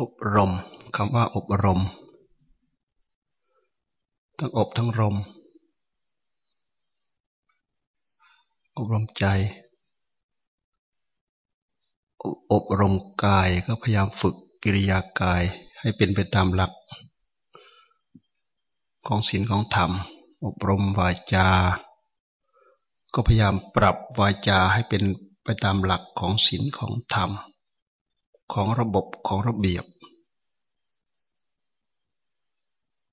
อบรมคำว่าอบรม ทั้งอบทั้งรม อบรมใจ อบรมกายก็พยายามฝึกกิริยากายให้เป็นไปตามหลัก ของศีลของธรรม อบรมวาจา ก็พยายามปรับวาจาให้เป็นไปตามหลักของศีลของธรรม ของระบบของระเบียบ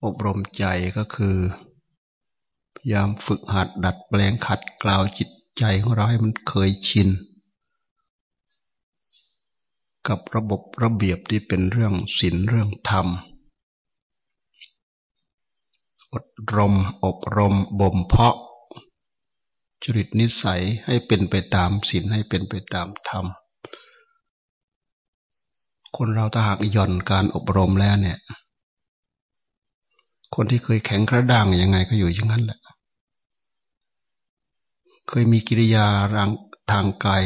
อบรมใจก็คือ พยายามฝึกหัดดัดแปลงขัดกล่าวจิตใจของเราให้มันเคยชิน กับระบบระเบียบที่เป็นเรื่องศีลเรื่องธรรมอบรม อบรม บ่มเพาะ จริตนิสัยให้เป็นไปตามศีลให้เป็นไปตามธรรม คนเราถ้าหากย่อนการอบรมแล้วเนี่ย คนที่เคยแข็งกระด้างยังไงก็อยู่อย่างนั้นแหละ เคยมีกิริยาทางกาย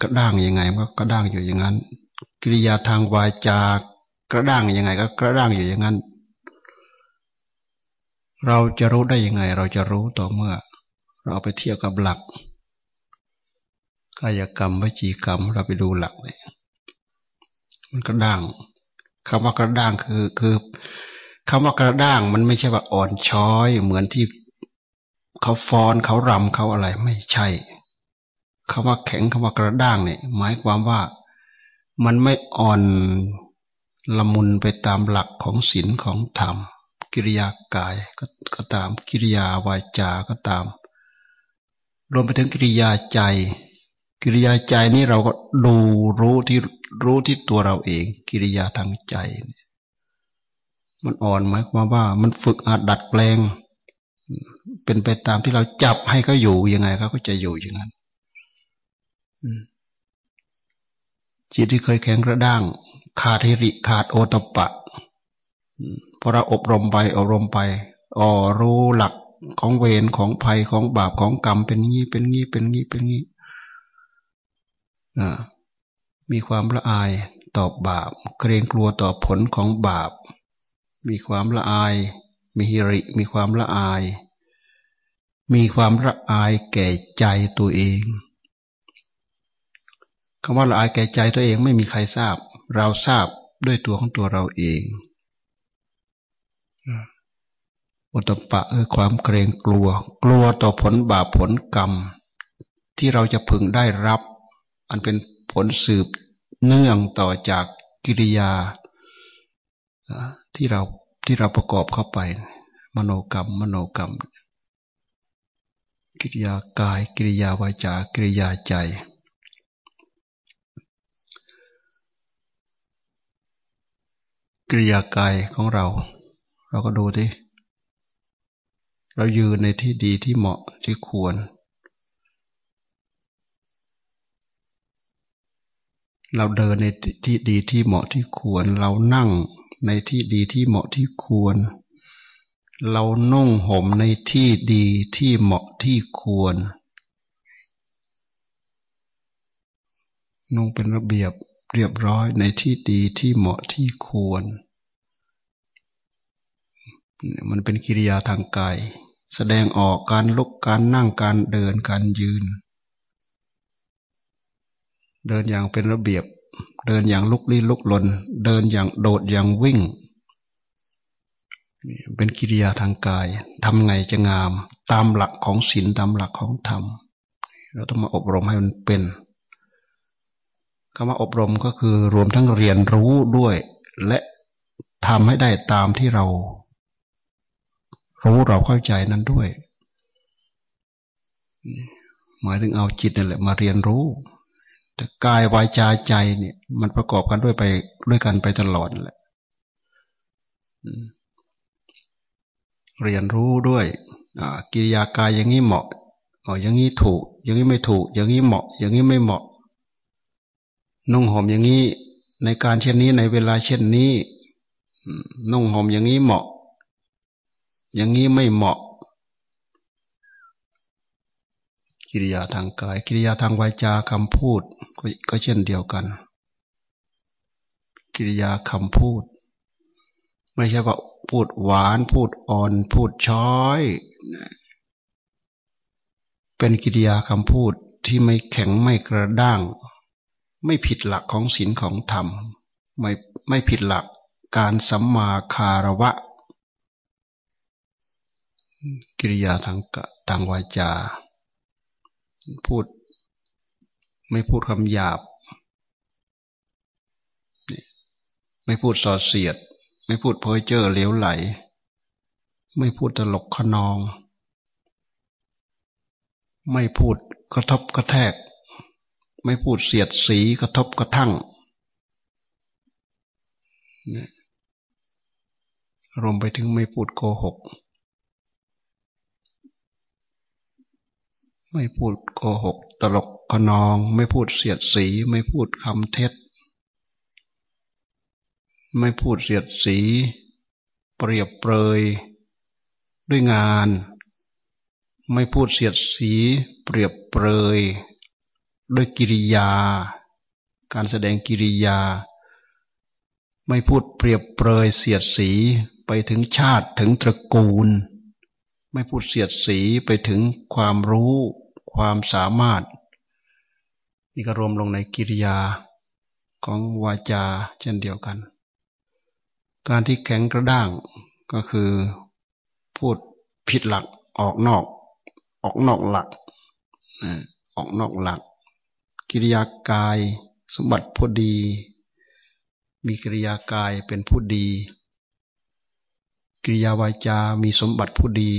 กระด้างยังไงก็กระด้างอยู่อย่างนั้น กิริยาทางวาจากระด้างยังไง ก็กระด้างอยู่อย่างนั้น เราจะรู้ได้ยังไง เราจะรู้ต่อเมื่อ เราไปเทียบกับหลักกายกรรมวิจีกรรมเราไปดูหลักเลย มันกระด้างคำว่ากระด้างคือคือคำว่ากระด้างมันไม่ใช่ว่าอ่อนช้อย เหมือนที่เขาฟ้อนเขารำเขาอะไรไม่ใช่คำว่าแข็งคำว่ากระด้างเนี่ยหมายความว่ามันไม่อ่อนละมุนไปตามหลักของศีลของธรรม กิริยากายก็ก็ตามกิริยาวาจาก็ตาม รวมไปถึงกิริยาใจ กิริยาใจนี่เราก็ดูรู้ที่ รู้ที่ตัวเราเอง กิริยาทางใจ มันอ่อนหมายความว่า มันฝึกอาดดัดแปลง เป็นไปตามที่เราจับให้เขาอยู่ยังไงเขาก็จะอยู่อย่างนั้นจิตที่เคยแข็งกระด้าง ขาดฮิริขาดโอตปะพอเราอบรมไปอบรมไปอ๋อรู้หลักของเวรของภัยของบาปของกรรมเป็นงี้เป็นงี้เป็นงี้เป็นงี้ มีความละอายต่อบาป เกรงกลัวต่อผลของบาป มีความละอาย มีฮิริ มีความละอาย มีความละอายแก่ใจตัวเองคำว่าละอายแก่ใจตัวเองไม่มีใครทราบ เราทราบด้วยตัวของตัวเราเองอุตปะคือความเกรงกลัว กลัวต่อผลบาปผลกรรม ที่เราจะพึงได้รับ อันเป็น ผลสืบเนื่องต่อจากกิริยาที่เราที่เราประกอบเข้าไป มโนกรรม มโนกรรม กิริยากาย กิริยาวาจากิริยาใจ กิริยากายของเรา เราก็ดูที่เรายืนในที่ดีที่เหมาะที่ควร เราเดินในที่ดีที่เหมาะที่ควร เรานั่งในที่ดีที่เหมาะที่ควร เรานุ่งห่มในที่ดีที่เหมาะที่ควร นุ่งเป็นระเบียบเรียบร้อยในที่ดีที่เหมาะที่ควร มันเป็นกิริยาทางกายแสดงออกการลุกการนั่งการเดินการยืน เดินอย่างเป็นระเบียบ เดินอย่างลุกลี้ลุกลน เดินอย่างโดดอย่างวิ่ง เป็นกิริยาทางกายทำไงจะงาม ตามหลักของศีลตามหลักของธรรม เราต้องมาอบรมให้มันเป็นคำว่าอบรมก็คือรวมทั้งเรียนรู้ด้วย และทำให้ได้ตามที่เรา รู้เราเข้าใจนั้นด้วย หมายถึงเอาจิตนั่นแหละมาเรียนรู้ กายวายจาใจเนี่ย มันประกอบกันด้วยไปด้วยกันไปตลอดแหละเรียนรู้ด้วยกิริยากายอย่างนี้เหมาะอ๋ออย่างนี้ถูก อย่างนี้ไม่ถูก อย่างนี้เหมาะ อย่างนี้ไม่เหมาะนุ่งห่มอย่างนี้ ในการเช่นนี้ในเวลาเช่นนี้นุ่งห่มอย่างนี้เหมาะ อย่างนี้ไม่เหมาะ กิริยาทางกาย กิริยาทางวาจาคำพูด ก็เช่นเดียวกัน กิริยาคำพูด ไม่ใช่ว่าพูดหวาน พูดอ่อน พูดช้อย เป็นกิริยาคำพูดที่ไม่แข็งไม่กระด้าง ไม่ผิดหลักของศีลของธรรม ไม่ไม่ผิดหลักการสัมมาคารวะ กิริยาทางกะทางวาจา พูด ไม่พูดคำหยาบ ไม่พูดส่อเสียด ไม่พูดเพ้อเจ้อเลี้ยวไหล ไม่พูดตลกขนอง ไม่พูดกระทบกระแทก ไม่พูดเสียดสีกระทบกระทั่งรวมไปถึงไม่พูดโกหก ไม่พูดโกหก ตลก ขนอง ไม่พูดเสียดสี ไม่พูดคำเท็จ ไม่พูดเสียดสี เปรียบเปรย ด้วยงาน ไม่พูดเสียดสี เปรียบเปรย ด้วยกิริยา การแสดงกิริยา ไม่พูดเปรียบเปรยเสียดสีไปถึงชาติถึงตระกูล ไม่พูดเสียดสีไปถึงความรู้ ความสามารถ นี่ก็รวมลงในกิริยาของวาจาเช่นเดียวกัน การที่แข็งกระด้างก็คือพูดผิดหลักออกนอก ออกนอกหลักออกนอกหลัก กิริยากายสมบัติพอดี มีกิริยากายเป็นผู้ดี กิริยาวาจา มีสมบัติผู้ดี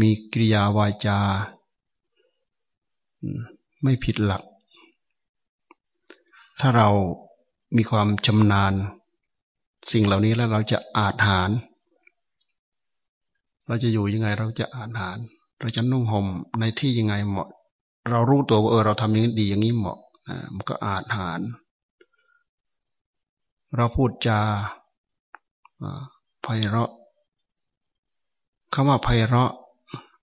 มีกิริยาวาจา ไม่ผิดหลัก ถ้าเรามีความชำนาญ สิ่งเหล่านี้แล้วเราจะอาจหาร เราจะอยู่ยังไงเราจะอาจหาร เราจะนุ่งห่มในที่ยังไงเหมาะ เรารู้ตัวว่าเออเราทำอย่างนี้ดีอย่างนี้เหมาะมันก็อาจหาร เราพูดจาไพเราะคำว่าไพเราะ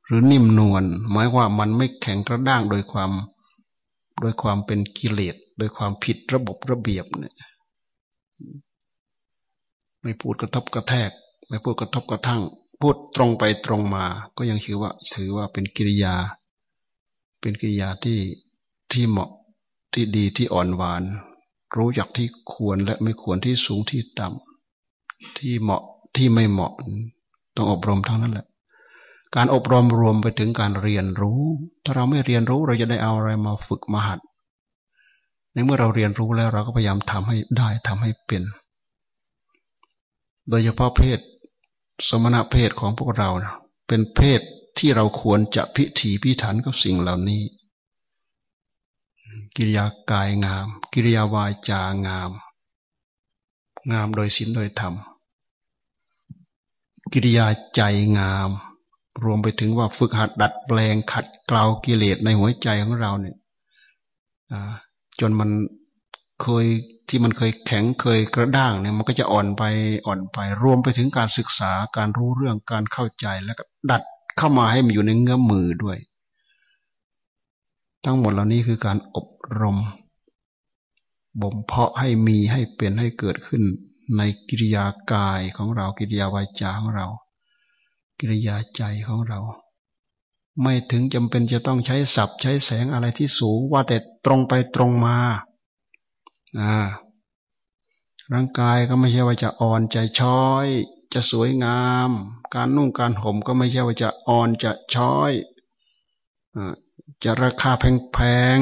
หรือนิ่มนวลหมายว่ามันไม่แข็งกระด้างโดยความ โดยความเป็นกิเลสโดยความผิดระบบระเบียบเนี่ยไม่พูดกระทบกระแทก ไม่พูดกระทบกระทั่ง พูดตรงไปตรงมา ก็ยังถือว่า ถือว่าเป็นกิริยา เป็นกิริยาที่ที่เหมาะที่ดีที่อ่อนหวาน รู้จักที่ควรและไม่ควรที่สูงที่ต่ำที่เหมาะที่ไม่เหมาะ ต้องอบรมทั้งนั้นแหละ การอบรมรวมไปถึงการเรียนรู้ ถ้าเราไม่เรียนรู้เราจะได้เอาอะไรมาฝึกมาหัด ในเมื่อเราเรียนรู้แล้วเราก็พยายามทำให้ได้ทำให้เป็น โดยเฉพาะเพศ สมณะเพศของพวกเราเป็นเพศที่เราควรจะพิถีพิถันกับสิ่งเหล่านี้ กิริยากายงาม กิริยาวาจางาม งามโดยศีลโดยธรรม กิริยาใจงาม รวมไปถึงว่าฝึกหัดดัดแปลงขัดเกลากิเลสในหัวใจของเราเนี่ยจนมันเคยที่มันเคยแข็งเคยกระด้างเนี่ยมันก็จะอ่อนไปอ่อนไป รวมไปถึงการศึกษาการรู้เรื่องการเข้าใจแล้วก็ดัดเข้ามาให้มันอยู่ในเงื้อมือด้วย ทั้งหมดเหล่านี้คือการอบรมบ่มเพาะให้มีให้เป็นให้เกิดขึ้นในกิริยากายของเรากิริยาวาจาของเรา กิริยาใจของเรา ไม่ถึงจำเป็นจะต้องใช้ศัพท์ ใช้แสงอะไรที่สูงว่าแต่ตรงไปตรงมาอ่าร่างกายก็ไม่ใช่ว่าจะอ่อนใจช้อย จะสวยงาม การนุ่งการห่มก็ไม่ใช่ว่าจะอ่อนจะช้อยจะราคาแพง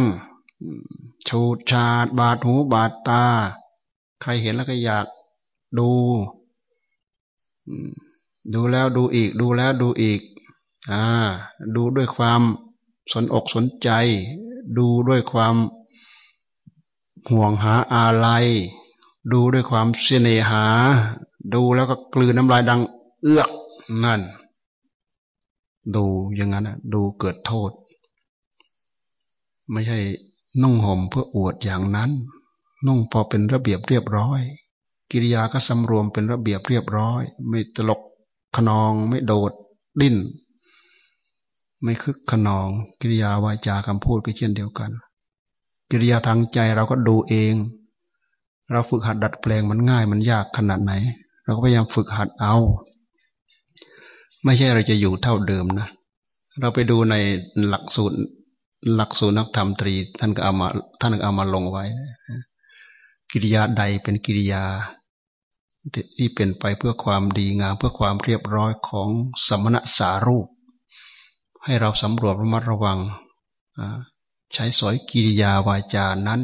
ๆชูดชาดบาดหูบาดตา ใครเห็นแล้วก็อยากดู ดูแล้วดูอีก ดูแล้วดูอีก อ่า ดูด้วยความสนอกสนใจ ดูด้วยความห่วงหาอาลัย ดูด้วยความเสน่หา ดูแล้วก็กลืนน้ำลายดังเอื้อกนั่น ดูอย่างนั้นดูเกิดโทษ ไม่ใช่นุ่งห่มเพื่ออวดอย่างนั้น นุ่งพอเป็นระเบียบเรียบร้อย กิริยาก็สำรวมเป็นระเบียบเรียบร้อย ไม่ตลก ขนอง ไม่โดดดิ้น ไม่คึกขนอง กิริยาวาจาคำพูดก็เช่นเดียวกัน กิริยาทางใจเราก็ดูเอง เราฝึกหัดดัดแปลงมันง่ายมันยากขนาดไหน เราก็พยายามฝึกหัดเอา ไม่ใช่เราจะอยู่เท่าเดิมนะ เราไปดูในหลักสูตรหลักสูตรนักธรรมตรี ท่านก็เอามาท่านก็เอามาลงไว้ กิริยาใดเป็นกิริยา ที่เป็นไปเพื่อความดีงามเพื่อความเรียบร้อยของสมณะสารูป ให้เราสำรวจระมัดระวังใช้สอยกิริยาวาจานั้น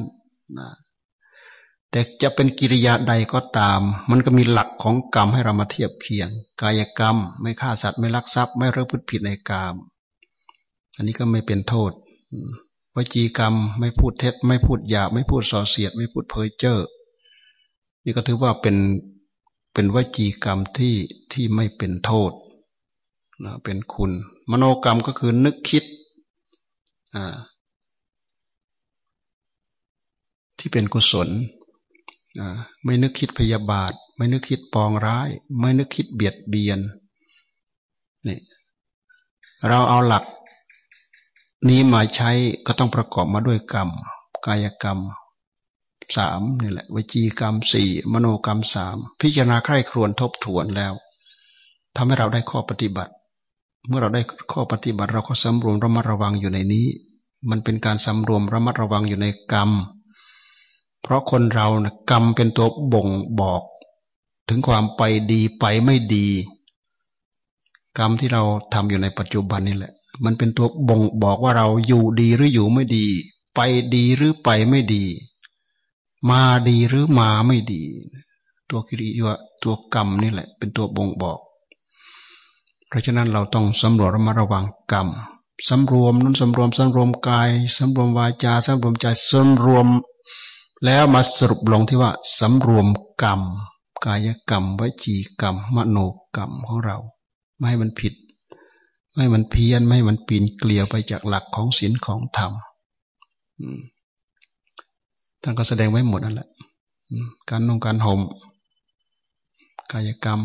แต่จะเป็นกิริยาใดก็ตาม มันก็มีหลักของกรรมให้เรามาเทียบเคียง กายกรรม ไม่ฆ่าสัตว์ไม่ลักทรัพย์ ไม่เร่อพฤติผิดในกรรมอันนี้ก็ไม่เป็นโทษวจีกรรมไม่พูดเท็จ ไม่พูดหยาบไม่พูดส่อเสียด ไม่พูดเพ้อเจ้อนี่ก็ถือว่าเป็น เป็นวจีกรรมที่ที่ไม่เป็นโทษนะเป็นคุณ มโนกรรมก็คือนึกคิดอ่าที่เป็นกุศลไม่นึกคิดพยาบาท ไม่นึกคิดปองร้าย ไม่นึกคิดเบียดเบียนนี่เราเอาหลักนี้มาใช้ก็ต้องประกอบมาด้วยกรรม กายกรรม สามนี่แหละวิจีกรรมสี่มโนกรรมสามพิจารณาใคร่ครวญทบทวนแล้วทำให้เราได้ข้อปฏิบัติ เมื่อเราได้ข้อปฏิบัติเราก็สำรวมระมัดระวังอยู่ในนี้ มันเป็นการสำรวมระมัดระวังอยู่ในกรรม เพราะคนเรานะกรรมเป็นตัวบ่งบอก ถึงความไปดีไปไม่ดี กรรมที่เราทำอยู่ในปัจจุบันนี่แหละ มันเป็นตัวบ่งบอกว่าเราอยู่ดีหรืออยู่ไม่ดี ไปดีหรือไปไม่ดี มาดีหรือมาไม่ดี ตัวกิริยาตัวกรรมนี่แหละ เป็นตัวบ่งบอก เพราะฉะนั้นเราต้องสำรวจระมัดระวังกรรมสำรวมนั้นสำรวมสำรวมกายสำรวมวาจาสำรวมใจสำรวม แล้วมาสรุปลงที่ว่าสำรวมกรรม กายกรรมวจีกรรม มโนกรรมของเรา ไม่ให้มันผิด ไม่ให้มันเพี้ยนไม่ให้มันปีนเกลียวไปจากหลักของศีลของธรรม ท่านก็แสดงไว้หมดนั่นแหละการนุ่งการห่มกายกรรม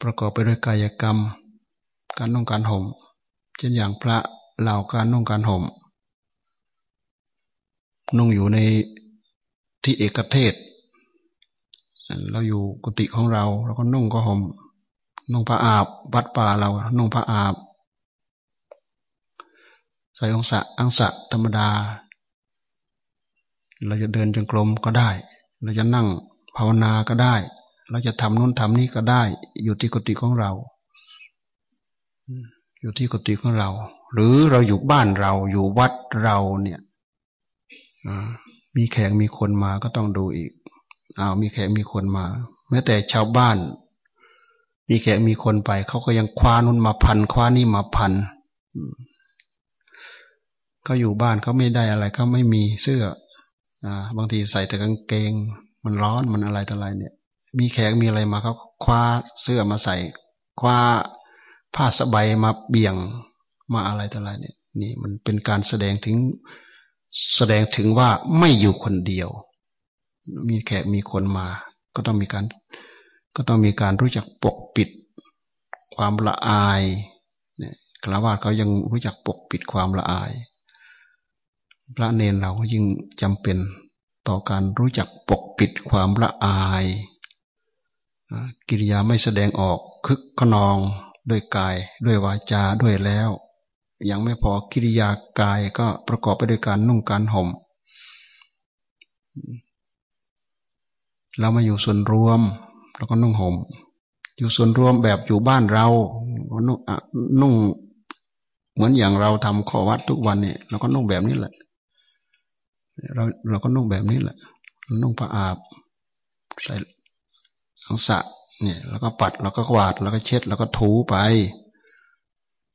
ประกอบไปด้วยกายกรรม การนุ่งการห่มเช่นอย่างพระเหล่าการนุ่งการห่มนุ่งอยู่ในที่เอกเทศ เราอยู่กุฏิของเราเราก็นุ่งก็ห่มนุ่งผ้าอาบวัดป่าเรา นุ่งผ้าอาบใส่องศะอังสะธรรมดา เราจะเดินจงกรมก็ได้ เราจะนั่งภาวนาก็ได้ เราจะทำนู้นทำนี้ก็ได้ อยู่ที่กุฏิของเรา อยู่ที่กุฏิของเรา หรือเราอยู่บ้านเราอยู่วัดเราเนี่ยมีแขกมีคนมาก็ต้องดูอีกอ้าวมีแขกมีคนมา แม้แต่ชาวบ้าน มีแขกมีคนไป เขาก็ยังคว้านุ่นมาพันคว้านี่มาพันเขาอยู่บ้านเขาไม่ได้อะไรเขาไม่มีเสื้อ บางทีใส่แต่กางเกง มันร้อนมันอะไรต่ออะไรเนี่ย มีแขกมีอะไรมาเขาคว้าเสื้อมาใส่คว้าผ้าสบายมาเบี่ยงมาอะไรต่ออะไรเนี่ย นี่มันเป็นการแสดงถึงแสดงถึงว่าไม่อยู่คนเดียว มีแขกมีคนมา ก็ต้องมีการ ก็ต้องมีการรู้จักปกปิด ความละอายเนี่ยคราวาสเขายังรู้จักปกปิดความละอาย พระเนนเราก็ยิ่งจำเป็นต่อการรู้จักปกปิดความละอาย กิริยาไม่แสดงออกคึกขนองด้วยกายด้วยวาจาด้วยแล้ว ยังไม่พอกิริยากายก็ประกอบไปด้วยการนุ่งการห่มเรามาอยู่ส่วนรวมเราก็นุ่งห่มอยู่ส่วนรวมแบบอยู่บ้านเราก็นุ่งเหมือนอย่างเราทำข้อวัดทุกวันเนี่ยเราก็นุ่งแบบนี้แหละ เราเราก็นุ่งแบบนี้แหละ นุ่งผ้าอาบ ใส่อังสะเนี่ย แล้วก็ปัดแล้วก็กวาดแล้วก็เช็ด แล้วก็ถูไป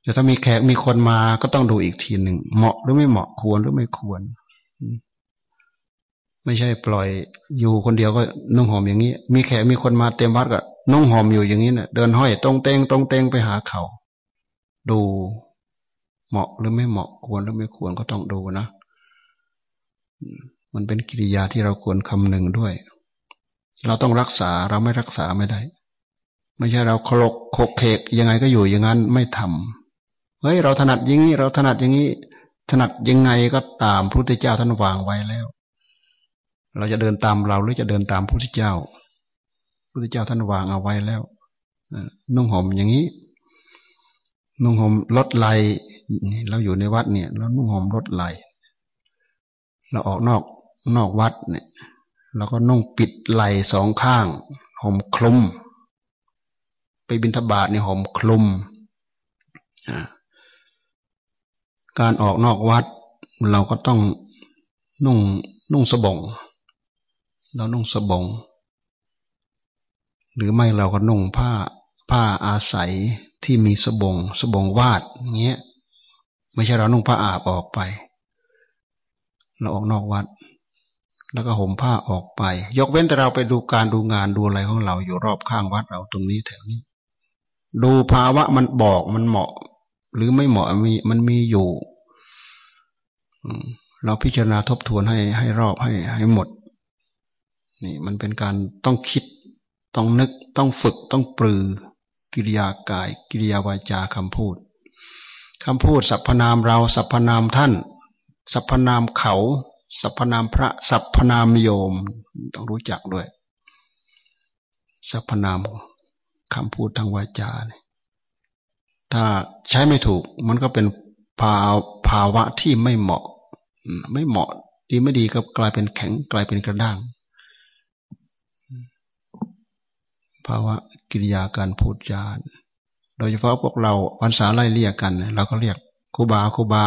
แต่ถ้ามีแขกมีคนมาก็ต้องดูอีกทีหนึ่งเหมาะหรือไม่เหมาะควรหรือไม่ควร ไม่ใช่ปล่อยอยู่คนเดียวก็นุ่งห่มอย่างนี้ มีแขกมีคนมาเต็มวัดก็นุ่งห่มอยู่อย่างนี้เนะ่ะ เดินห้อยตรงเตงตรงเตงไปหาเขา ดูเหมาะหรือไม่เหมาะควรหรือไม่ควรก็ต้องดูนะ มันเป็นกิริยาที่เราควรคำหนึ่งด้วย เราต้องรักษาเราไม่รักษาไม่ได้ ไม่ใช่เราคลกโคกเคกยังไงก็อยู่อย่างนั้นไม่ทำเฮ้ยเราถนัดอย่างนี้เราถนัดอย่างนี้ ถนัดยังไงก็ตามพระพุทธเจ้าท่านวางไว้แล้ว เราจะเดินตามเราหรือจะเดินตามพระพุทธเจ้าพระพุทธเจ้าท่านวางเอาไว้แล้วนุ่งห่มอย่างนี้นุ่งห่มลดไหลเราอยู่ในวัดเนี่ยเรานุ่งห่มลดไหล เราออกนอกนอกวัดเนี่ยเราก็นุ่งปิดไหลสองข้างห่มคลุม ไปบิณฑบาตเนี่ยห่มคลุม การออกนอกวัด เราก็ต้องนุ่งนุ่งสบง เรานุ่งสบง หรือไม่เราก็นุ่งผ้าผ้าอาศัยที่มีสบง สบงวาดเงี้ย ไม่ใช่เรานุ่งผ้าอาบออกไป เราออกนอกวัด แล้วก็ห่มผ้าออกไป ยกเว้นแต่เราไปดูการดูงานดูอะไรของเราอยู่รอบข้างวัดเราตรงนี้แถวนี้ ดูภาวะมันบอกมันเหมาะ หรือไม่เหมาะมีมันมีอยู่เราพิจารณาทบทวนให้ให้รอบให้ให้หมด นี่มันเป็นการต้องคิด ต้องนึก ต้องฝึก ต้องปรือ กิริยากาย กิริยาวาจาคำพูดคำพูดสรรพนามเราสรรพนามท่าน สรรพนามเขาสรรพนามพระสรรพนามโยม ต้องรู้จักด้วยสรรพนามคำพูดทางวาจาเนี่ยถ้าใช้ไม่ถูก มันก็เป็นภาภาวะที่ไม่เหมาะ ไม่เหมาะดีไม่ดีก็กลายเป็นแข็งกลายเป็นกระด้าง ภาวะกิริยาการพูดจาโดยเฉพาะพวกเราภาษาไล่เรียกกัน เราก็เรียกครูบาครูบา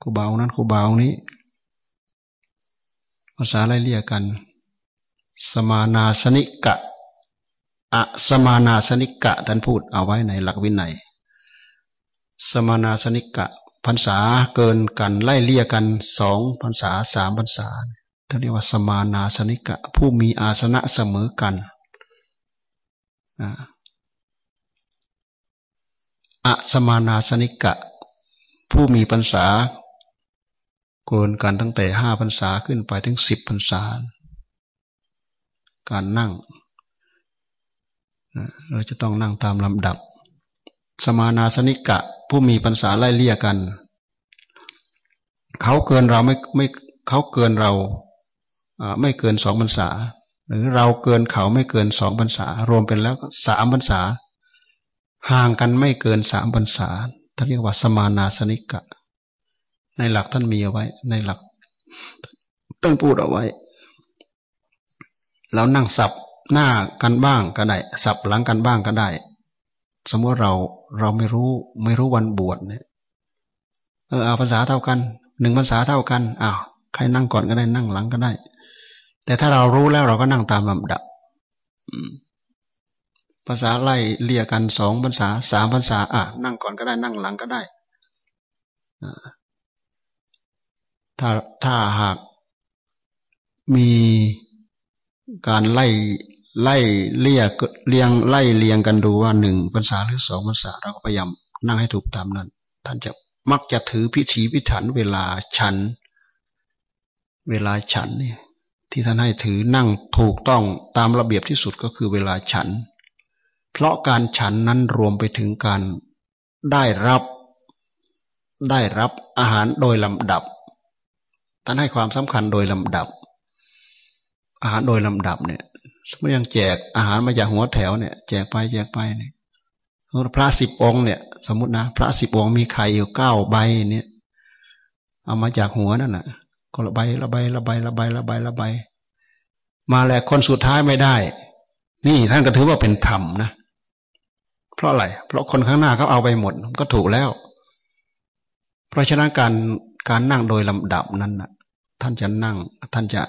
ครูบาองนั้นครูบาองนี้ภาษาไล่เรียกกัน สมานาสนิกะอะสมานาสนิกะท่านพูดเอาไว้ในหลักวินัย สมานาสนิกะพรรษาเกินกันไล่เลี่ยกันสองพรรษาสามพรรษาท่านเรียกว่าสมานาสนิกะ ผู้มีอาสนะเสมอกันอะสมานาสนิกะ ผู้มีพรรษาเกินกันตั้งแต่ห้าพรรษาขึ้นไปถึงสิบพรรษา การนั่ง เราจะต้องนั่งตามลำดับ สมานาสนิกะ ผู้มีปัญษาไล่เลี่ยกัน เขาเกินเราไม่ไม่เขาเกินเราไม่เกินสองพรรษา หรือเราเกินเขาไม่เกินสองพรรษา รวมเป็นแล้วสามพรรษา ห่างกันไม่เกินสามพรรษา ท่านเรียกว่าสมานาสนิกะ ในหลักท่านมีเอาไว้ ในหลักต้องพูดเอาไว้เรานั่งสับหน้ากันบ้างก็ได้ สับหลังกันบ้างก็ได้ สมมติเราเราไม่รู้ไม่รู้วันบวชเนี่ยเออเอาภาษาเท่ากันหนึ่งภาษาเท่ากันอ้าวใครนั่งก่อนก็ได้นั่งหลังก็ได้ แต่ถ้าเรารู้แล้วเราก็นั่งตามลำดับ ภาษาไล่เลี่ยกันสองภาษาสามภาษาอะนั่งก่อนก็ได้นั่งหลังก็ได้ถ้าถ้าหากมีการไล่ไล่เลี่ยเลียงไล่เลียงกันดูว่าหนึ่งภาษาหรือสองภาษาเราก็พยายามนั่งให้ถูกตามนั้น ท่านจะมักจะถือพิธีพิถันเวลาฉัน เวลาฉันเนี่ยที่ท่านให้ถือนั่งถูกต้องตามระเบียบที่สุดก็คือเวลาฉัน เพราะการฉันนั้นรวมไปถึงการได้รับ ได้รับอาหารโดยลำดับ ท่านให้ความสำคัญโดยลำดับ อาหารโดยลำดับเนี่ย สมมติยังแจกอาหารมาจากหัวแถวเนี่ย แจกไปแจกไปเนี่ยพระสิบองค์เนี่ย สมมตินะพระสิบองค์มีไข่อยู่เก้าใบเนี่ย เอามาจากหัวนั่นแหะก็ละใบละใบละใบละใบละใบละใบ มาแล้วคนสุดท้ายไม่ได้ นี่ท่านก็ถือว่าเป็นธรรมนะ เพราะอะไร เพราะคนข้างหน้าเขาเอาไปหมดก็ถูกแล้ว เพราะฉะนั้นการการนั่งโดยลำดับนั้นนะท่านจะนั่ง ท่านจะ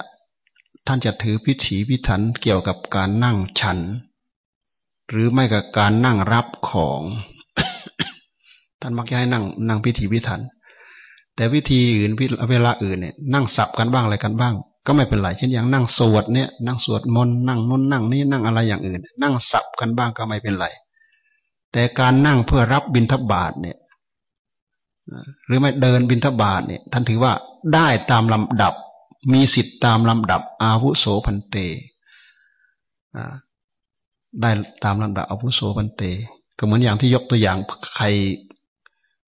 ท่านจะถือพิถีพิถันเกี่ยวกับการนั่งฉัน หรือไม่กับการนั่งรับของ ท่านมักจะให้นั่ง นั่งพิถีพิถัน แต่วิธีอื่นเวลาอื่นเนี่ยนั่งสับกันบ้างอะไรกันบ้าง ก็ไม่เป็นไรเช่นอย่างนั่งสวดเนี่ยนั่งสวดมนต์นั่งนุ่นนั่งนี่นั่งอะไรอย่างอื่น นั่งสับกันบ้างก็ไม่เป็นไร แต่การนั่งเพื่อรับบิณฑบาตเนี่ยหรือไม่เดินบิณฑบาตเนี่ย ท่านถือว่าได้ตามลำดับ มีสิทธิ์ตามลำดับ อาวุโสพันเตได้ตามลำดับอาวุโสพันเต ก็เหมือนอย่างที่ยกตัวอย่างไข่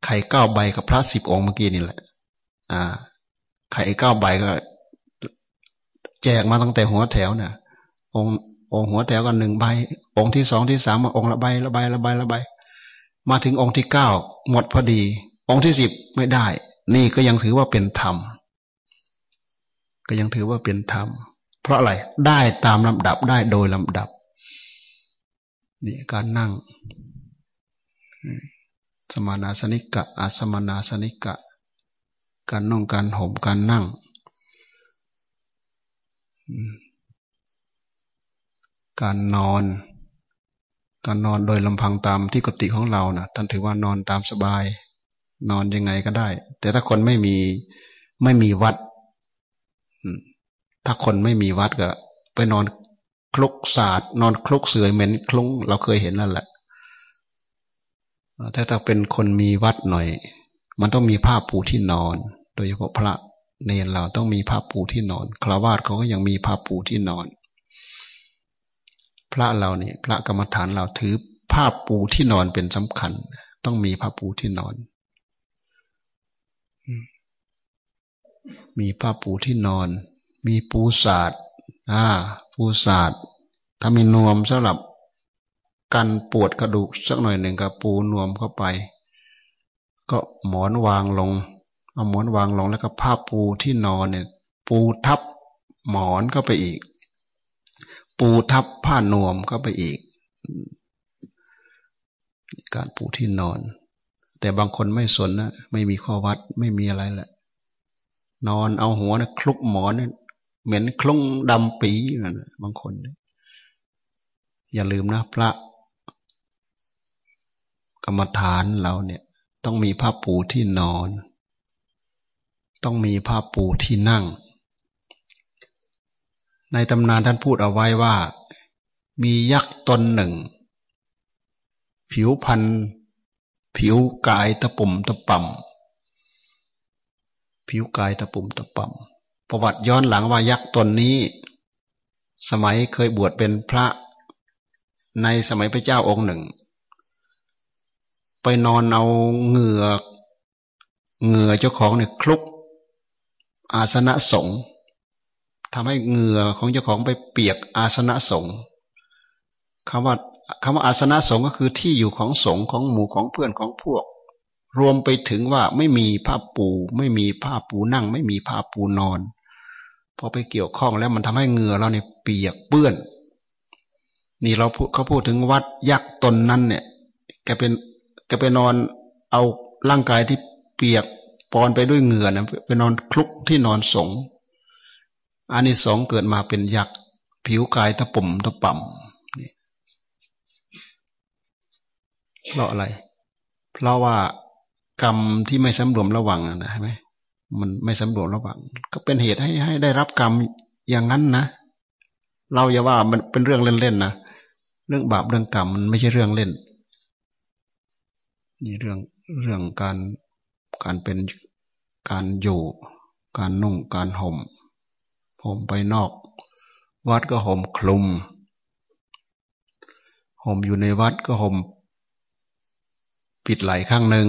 ไข่เก้าใบกับพระสิบองค์เมื่อกี้นี่แหละ อ่า ไข่เก้าใบก็ แจกมาตั้งแต่หัวแถวเนี่ยองค์ องค์หัวแถวกันหนึ่งใบ องค์ที่สองที่สามมาองค์ละใบละใบละใบละใบ มาถึงองค์ที่เก้าหมดพอดี องค์ที่สิบไม่ได้ นี่ก็ยังถือว่าเป็นธรรม ก็ยังถือว่าเป็นธรรม เพราะอะไร ได้ตามลำดับได้โดยลำดับ นี่การนั่ง สมานาสนิกะอาสมานาสนิกะ การนั่งการห่มการนั่ง การนอน การนอนโดยลำพังตามที่กติของเรานะ่ะท่านถือว่านอนตามสบาย นอนยังไงก็ได้ แต่ถ้าคนไม่มีไม่มีวัดถ้าคนไม่มีวัดก็ไปนอนคลุกศาสตร์นอนคลุกเสือยเหม็นคลุ้งเราเคยเห็นนั่นแหละถ้าถ้าเป็นคนมีวัดหน่อย มันต้องมีผ้าปูที่นอน โดยเฉพาะพระเนรเราต้องมีผ้าปูที่นอนคราวาสเขาก็ยังมีผ้าปูที่นอน พระเราเนี่ย พระกรรมฐานเราถือผ้าปูที่นอนเป็นสำคัญ ต้องมีผ้าปูที่นอน มีผ้าปูที่นอน มีปูศาสตร์อ่า ปูศาสตร์ถ้ามีนวมสำหรับกันปวดกระดูกสักหน่อยหนึ่งกับปูนวมเข้าไป ก็หมอนวางลง เอาหมอนวางลงแล้วก็ผ้าปูที่นอนเนี่ย ปูทับหมอนก็ไปอีก ปูทับผ้านวมก็ไปอีก การปูที่นอน แต่บางคนไม่สนนะไม่มีข้อวัดไม่มีอะไรแหละ นอนเอาหัวนะคลุกหมอนนะเหม็นคลุ้งดำปีนั่นบางคนอย่าลืมนะพระกรรมฐานเราเนี่ย ต้องมีผ้าปูที่นอน ต้องมีผ้าปูที่นั่ง ในตำนานท่านพูดเอาไว้ว่า มียักษ์ตนหนึ่ง ผิวพันผิวกายตะปุ่มตะป่ำผิวกายตะปุ่มตะป่ำประวัติย้อนหลังว่ายักษ์ตนนี้ สมัยเคยบวชเป็นพระ ในสมัยพระเจ้าองค์หนึ่ง ไปนอนเอาเหงื่อเหงื่อเจ้าของเนี่ยคลุก อาสนะสงฆ์ ทำให้เหงื่อของเจ้าของไปเปียกอาสนะสงฆ์คำว่าคำว่าอาสนะสงฆ์ก็คือที่อยู่ของสงฆ์ของหมู่ของเพื่อนของพวก รวมไปถึงว่าไม่มีผ้าปู ไม่มีผ้าปูนั่ง ไม่มีผ้าปูนอนพอไปเกี่ยวข้องแล้วมันทำให้เหงื่อเราเนี่ยเปียกเปื้อน นี่เราเขาพูดถึงวัดยักษ์ตนนั้นเนี่ยแกเป็นแกไปนอนเอาร่างกายที่เปียกปอนไปด้วยเหงื่อนะไปนอนคลุกที่นอนสงฆ์ อันนี้สองเกิดมาเป็นยักษ์ผิวกายตะปุ่มตะป่ำเพราะอะไร เพราะว่ากรรมที่ไม่สำรวมระวังนะใช่ไหมมันไม่สำรวมระวัง ก็เป็นเหตุให้ให้ได้รับกรรมอย่างนั้นนะเราอย่าว่ามันเป็นเรื่องเล่นๆนะเรื่องบาปเรื่องกรรมมันไม่ใช่เรื่องเล่นนี่เรื่องเรื่องการการเป็นการอยู่ การนุ่งการห่ม ห่มไปนอก วัดก็ห่มคลุม ห่มอยู่ในวัดก็ห่มปิดไหลข้างหนึ่ง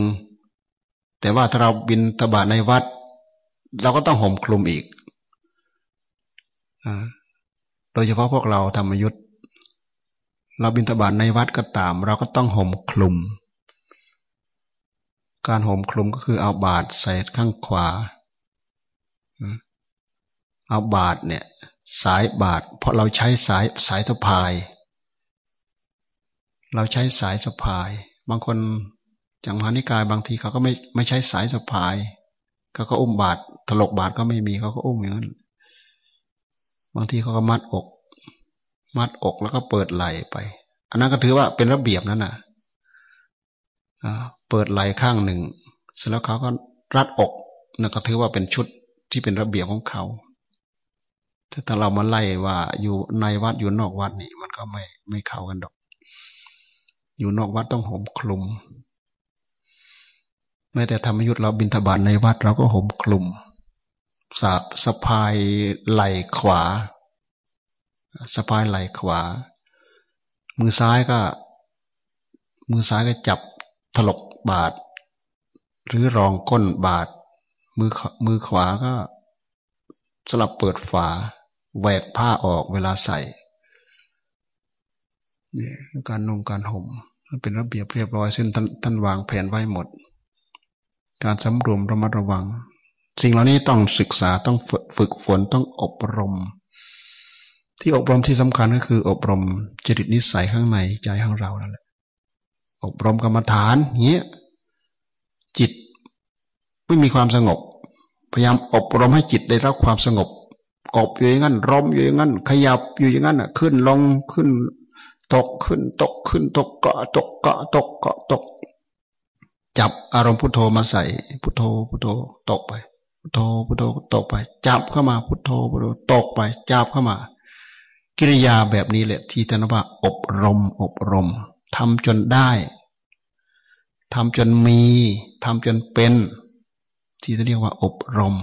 แต่ว่าถ้าเราบินตบาในวัด เราก็ต้องห่มคลุมอีกโดยเฉพาะพวกเราธรรมยุทธ์เราบินตบาในวัดก็ตาม เราก็ต้องห่มคลุม การห่มคลุมก็คือเอาบาทใส่ข้างขวา เอาบาทเนี่ย สายบาทเพราะเราใช้สายสายสะพาย เราใช้สายสะพาย บางคนจังมหานิกายบางทีเขาก็ไม่ไม่ใช้สายสะพายเขาก็อุ้มบาทถลกบาทก็ไม่มีเขาก็อุ้มอย่างนั้นบางทีเขาก็มัดอก มัดอกแล้วก็เปิดไหลไป อันนั้นก็ถือว่าเป็นระเบียบนั่นน่ะเปิดไหลข้างหนึ่ง เสร็จแล้วเขาก็รัดอกนั่นก็ถือว่าเป็นชุดที่เป็นระเบียบของเขา ถ้าเรามาไล่ว่าอยู่ในวัดอยู่นอกวัดนี่ มันก็ไม่ไม่เข้ากันดอก อยู่นอกวัดต้องห่มคลุมแม้แต่ธรรมยุทธ์เราบินทบาทในวัดเราก็ห่มคลุมสาสะพายไหล่ขวาสะพายไหล่ขวา มือซ้ายก็ มือซ้ายก็จับถลกบาท หรือรองก้นบาท มือมือขวาก็ สลับเปิดฝาแหวกผ้าออกเวลาใส่นี่การนุ่งการห่มมันเป็นระเบียบเรียบร้อยเส้นท่านวางแผนไว้หมด การสำรวมระมัดระวัง สิ่งเหล่านี้ต้องศึกษาต้องฝึกฝนต้องอบรม ที่อบรมที่สำคัญก็คือ อบรมจริตนิสัยข้างในใจของเรานั่นแหละอบรมกรรมฐานเงี้ยจิตไม่มีความสงบ พยายามอบรมให้จิตได้รับความสงบกบอยู่อย่างนั้นร้มอยู่อย่างนั้น ขยับอยู่อย่างนั้นขึ้นลงขึ้น ตกขึ้น ตกขึ้น ตกเกาะตกเกาะตกเกาะตก จับอารมณ์พุทโธมาใส่ พุทโธพุทโธตกไป พุทโธพุทโธตกไป จับเข้ามาพุทโธพุทโธตกไป จับเข้ามา กิริยาแบบนี้แหละ ที่ท่านว่าอบรม อบรมทำจนได้ทำจนมีทำจนเป็น ที่เรียกว่าอบรม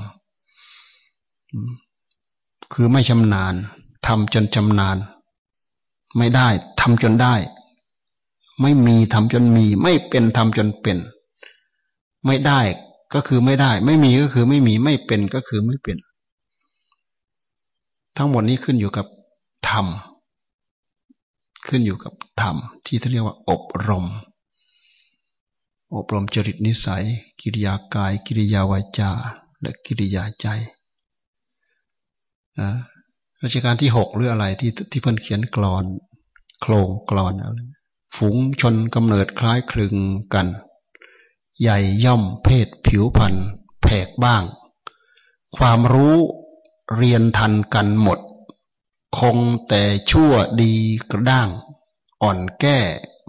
คือไม่ชำนาญทำจนชำนาญ ไม่ได้ทำจนได้ ไม่มีทำจนมี ไม่เป็นทำจนเป็น ไม่ได้ก็คือไม่ได้ ไม่มีก็คือไม่มีไม่เป็นก็คือไม่เป็น ทั้งหมดนี้ขึ้นอยู่กับธรรมขึ้นอยู่กับธรรมที่เรียกว่าอบรม อบรมจริตนิสัย กิริยากาย กิริยาวาจา และกิริยาใจรัชการที่หกหรืออะไรที่ที่เพิ่นเขียนกรอน โครงกรอนอะไรฝูงชนกำเนิดคล้ายคลึงกัน ใหญ่ย่อมเพศผิวพันธ์แผกบ้าง ความรู้เรียนทันกันหมด คงแต่ชั่วดีกระด้าง อ่อนแก้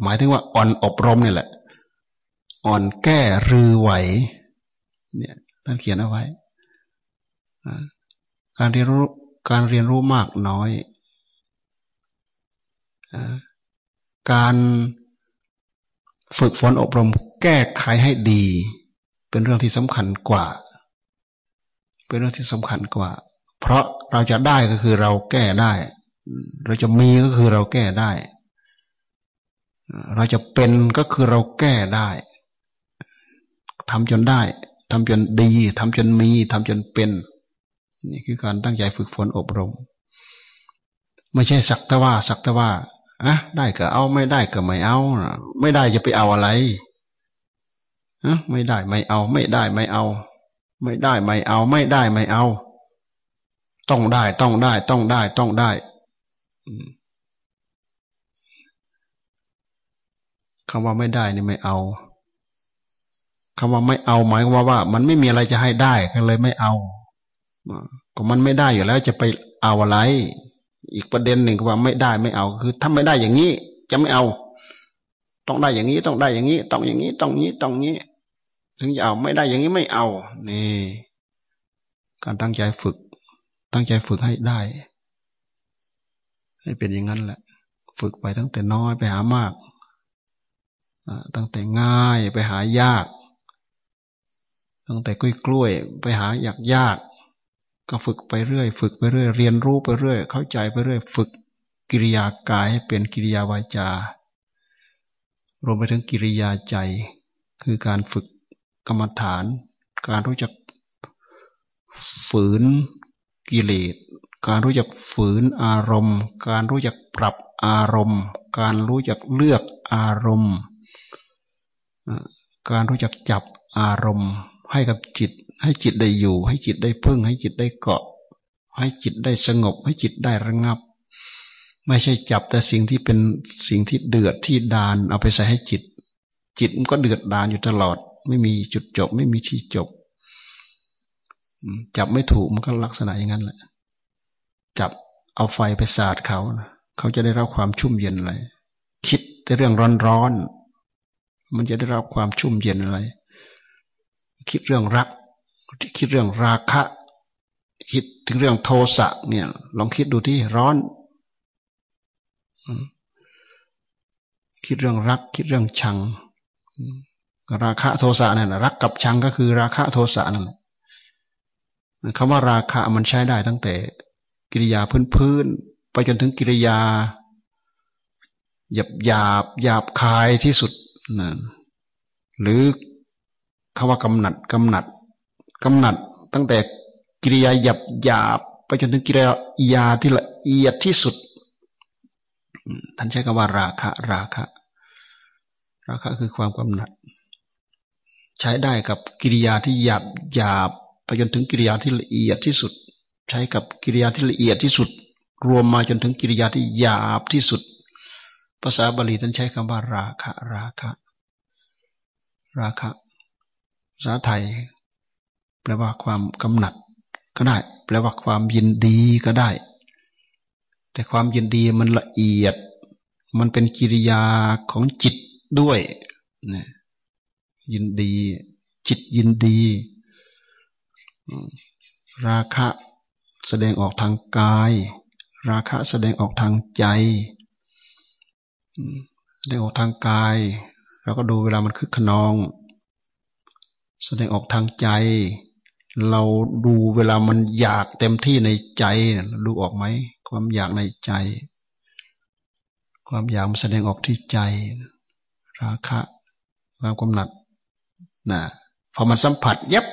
หมายถึงว่าอ่อนอบรมนี่แหละ อ่อนแก้รือไหว เนี่ยท่านเขียนเอาไว้ การเรียนรู้การเรียนรู้มากน้อยการฝึกฝนอบรมแก้ไขให้ดี เป็นเรื่องที่สำคัญกว่า เป็นเรื่องที่สำคัญกว่า เพราะเราจะได้ก็คือเราแก้ได้ เราจะมีก็คือเราแก้ได้ เราจะเป็นก็คือเราแก้ได้ ทำจนได้ทำจนดีทำจนมีทำจนเป็น นี่คือการตั้งใจฝึกฝนอบรม ไม่ใช่สักต่ว่าสักต่ว่าอะได้ก็เอาไม่ได้ก็ไม่เอา ไม่ได้จะไปเอาอะไรอะไม่ได้ไม่เอา ไม่ได้ไม่เอา ไม่ได้ไม่เอา ไม่ได้ไม่เอา ต้องได้ต้องได้ ต้องได้ต้องได้คำว่าไม่ได้นี่ไม่เอา คำว่าไม่เอาหมายความว่า มันไม่มีอะไรจะให้ได้ก็เลยไม่เอาก็มันไม่ได้อยู่แล้วจะไปเอาอะไร อีกประเด็นหนึ่งก็ว่าไม่ได้ไม่เอา คือถ้าไม่ได้อย่างนี้ จะไม่เอา ต้องได้อย่างนี้ต้องได้อย่างนี้ ต้องอย่างนี้ต้องนี้ต้องนี้ ถึงจะเอาไม่ได้อย่างนี้ไม่เอานี่ การตั้งใจฝึก ตั้งใจฝึกให้ได้ ให้เป็นอย่างนั้นแหละ ฝึกไปตั้งแต่น้อยไปหามากตั้งแต่ง่ายไปหายาก ตั้งแต่กล้วยกล้วยไปหาอยากยาก ก็ฝึกไปเรื่อย ฝึกไปเรื่อย เรียนรู้ไปเรื่อย เข้าใจไปเรื่อย ฝึกกิริยากายให้เป็นกิริยาวาจารวมไปถึงกิริยาใจ คือการฝึกกรรมฐาน การรู้จักฝืนกิเลส การรู้จักฝืนอารมณ์ การรู้จักปรับอารมณ์ การรู้จักเลือกอารมณ์ การรู้จักจับอารมณ์ ให้กับจิต ให้จิตได้อยู่ ให้จิตได้พึ่ง ให้จิตได้เกาะ ให้จิตได้สงบ ให้จิตได้ระงับ ไม่ใช่จับแต่สิ่งที่เป็นสิ่งที่เดือดที่ดานเอาไปใส่ให้จิต จิตมันก็เดือดดานอยู่ตลอด ไม่มีจุดจบ ไม่มีที่จบ จับไม่ถูกมันก็ลักษณะอย่างนั้นแหละ จับเอาไฟไปสาดเขาเขาจะได้รับความชุ่มเย็นอะไรคิดแต่เรื่องร้อนๆมันจะได้รับความชุ่มเย็นอะไร คิดเรื่องรัก คิดเรื่องราคะ คิดถึงเรื่องโทสะเนี่ย ลองคิดดูที่ร้อน คิดเรื่องรัก คิดเรื่องชัง ราคะโทสะนั่นรักกับชังก็คือราคะโทสะนั่นคำว่าราคะมันใช้ได้ตั้งแต่กิริยาพื้นๆไปจนถึงกิริยาหยาบหยาบหยาบคายที่สุดนะหรือ คำว่ากำหนัดกำหนัดกำหนัดตั้งแต่กิริยาหยาบหยาบไปจนถึงกิริยาที่ละเอียดที่สุดท่านใช้คำว่าราคะ ราคะ ราคะคือความกำหนัด ใช้ได้กับกิริยาที่หยาบหยาบไปจนถึงกิริยาที่ละเอียดที่สุด ใช้กับกิริยาที่ละเอียดที่สุด รวมมาจนถึงกิริยาที่หยาบที่สุด ภาษาบาลีท่านใช้คำว่า ราคะ ราคะ ราคะ ภาษาไทย แปลว่าความกำหนัดก็ได้ แปลว่าความยินดีก็ได้ แต่ความยินดีมันละเอียด มันเป็นกิริยาของจิตด้วยนะยินดี จิตยินดี ราคะแสดงออกทางกาย ราคะแสดงออกทางใจแสดงออกทางกายเราก็ดูเวลามันคึกขนอง แสดงออกทางใจ เราดูเวลามันอยากเต็มที่ในใจดูออกไหมความอยากในใจ ความอยากมันแสดงออกที่ใจ ราคะความกำหนัดนะพอมันสัมผัสยับ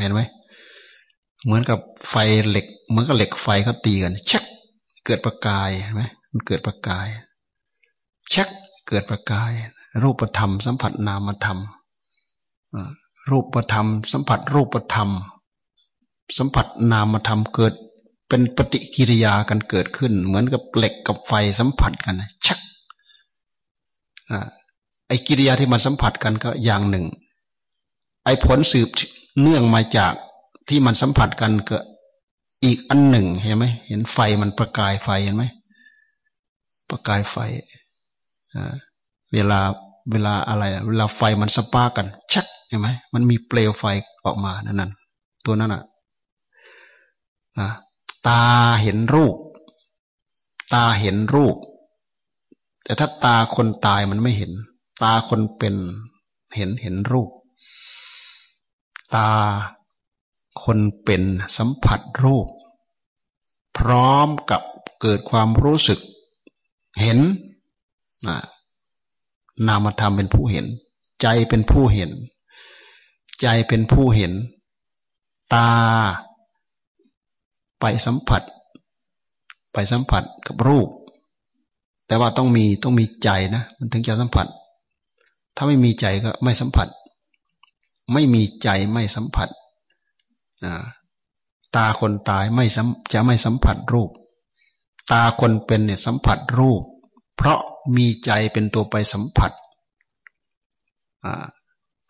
เห็นไหมเหมือนกับไฟเหล็ก เหมือนกับเหล็กไฟเขาตีกันชักเกิดประกายเห็นไหมมันเกิดประกายชักเกิดประกาย รูปธรรม สัมผัสนามธรรม รูปธรรม สัมผัสรูปธรรม สัมผัสนามธรรมเกิด เป็นปฏิกิริยากันเกิดขึ้น เหมือนกับเหล็กกับไฟสัมผัสกันชักไอ้กิริยาที่มันสัมผัสกันก็อย่างหนึ่ง ไอ้ผลสืบเนื่องมาจากที่มันสัมผัสกันก็อีกอันหนึ่งเห็นไหมเห็นไฟมันประกายไฟเห็นไหมประกายไฟเวลา เวลาอะไรเวลาไฟมันสปากัน ชักเห็นไหมมันมีเปลวไฟออกมานั่นนั่นตัวนั้นอะตาเห็นรูป ตาเห็นรูป แต่ถ้าตาคนตายมันไม่เห็น ตาคนเป็นเห็นเห็นรูป ตาคนเป็นสัมผัสรูป พร้อมกับเกิดความรู้สึก เห็นนะ นามธรรมเป็นผู้เห็น ใจเป็นผู้เห็น ใจเป็นผู้เห็น ตา ไปสัมผัส ไปสัมผัสกับรูป แต่ว่าต้องมีต้องมีใจนะมันถึงจะสัมผัส ถ้าไม่มีใจก็ไม่สัมผัส ไม่มีใจไม่สัมผัสตาคนตายไม่จะไม่สัมผัสรูป ตาคนเป็นเนี่ยสัมผัสรูป เพราะ มีใจเป็นตัวไปสัมผัส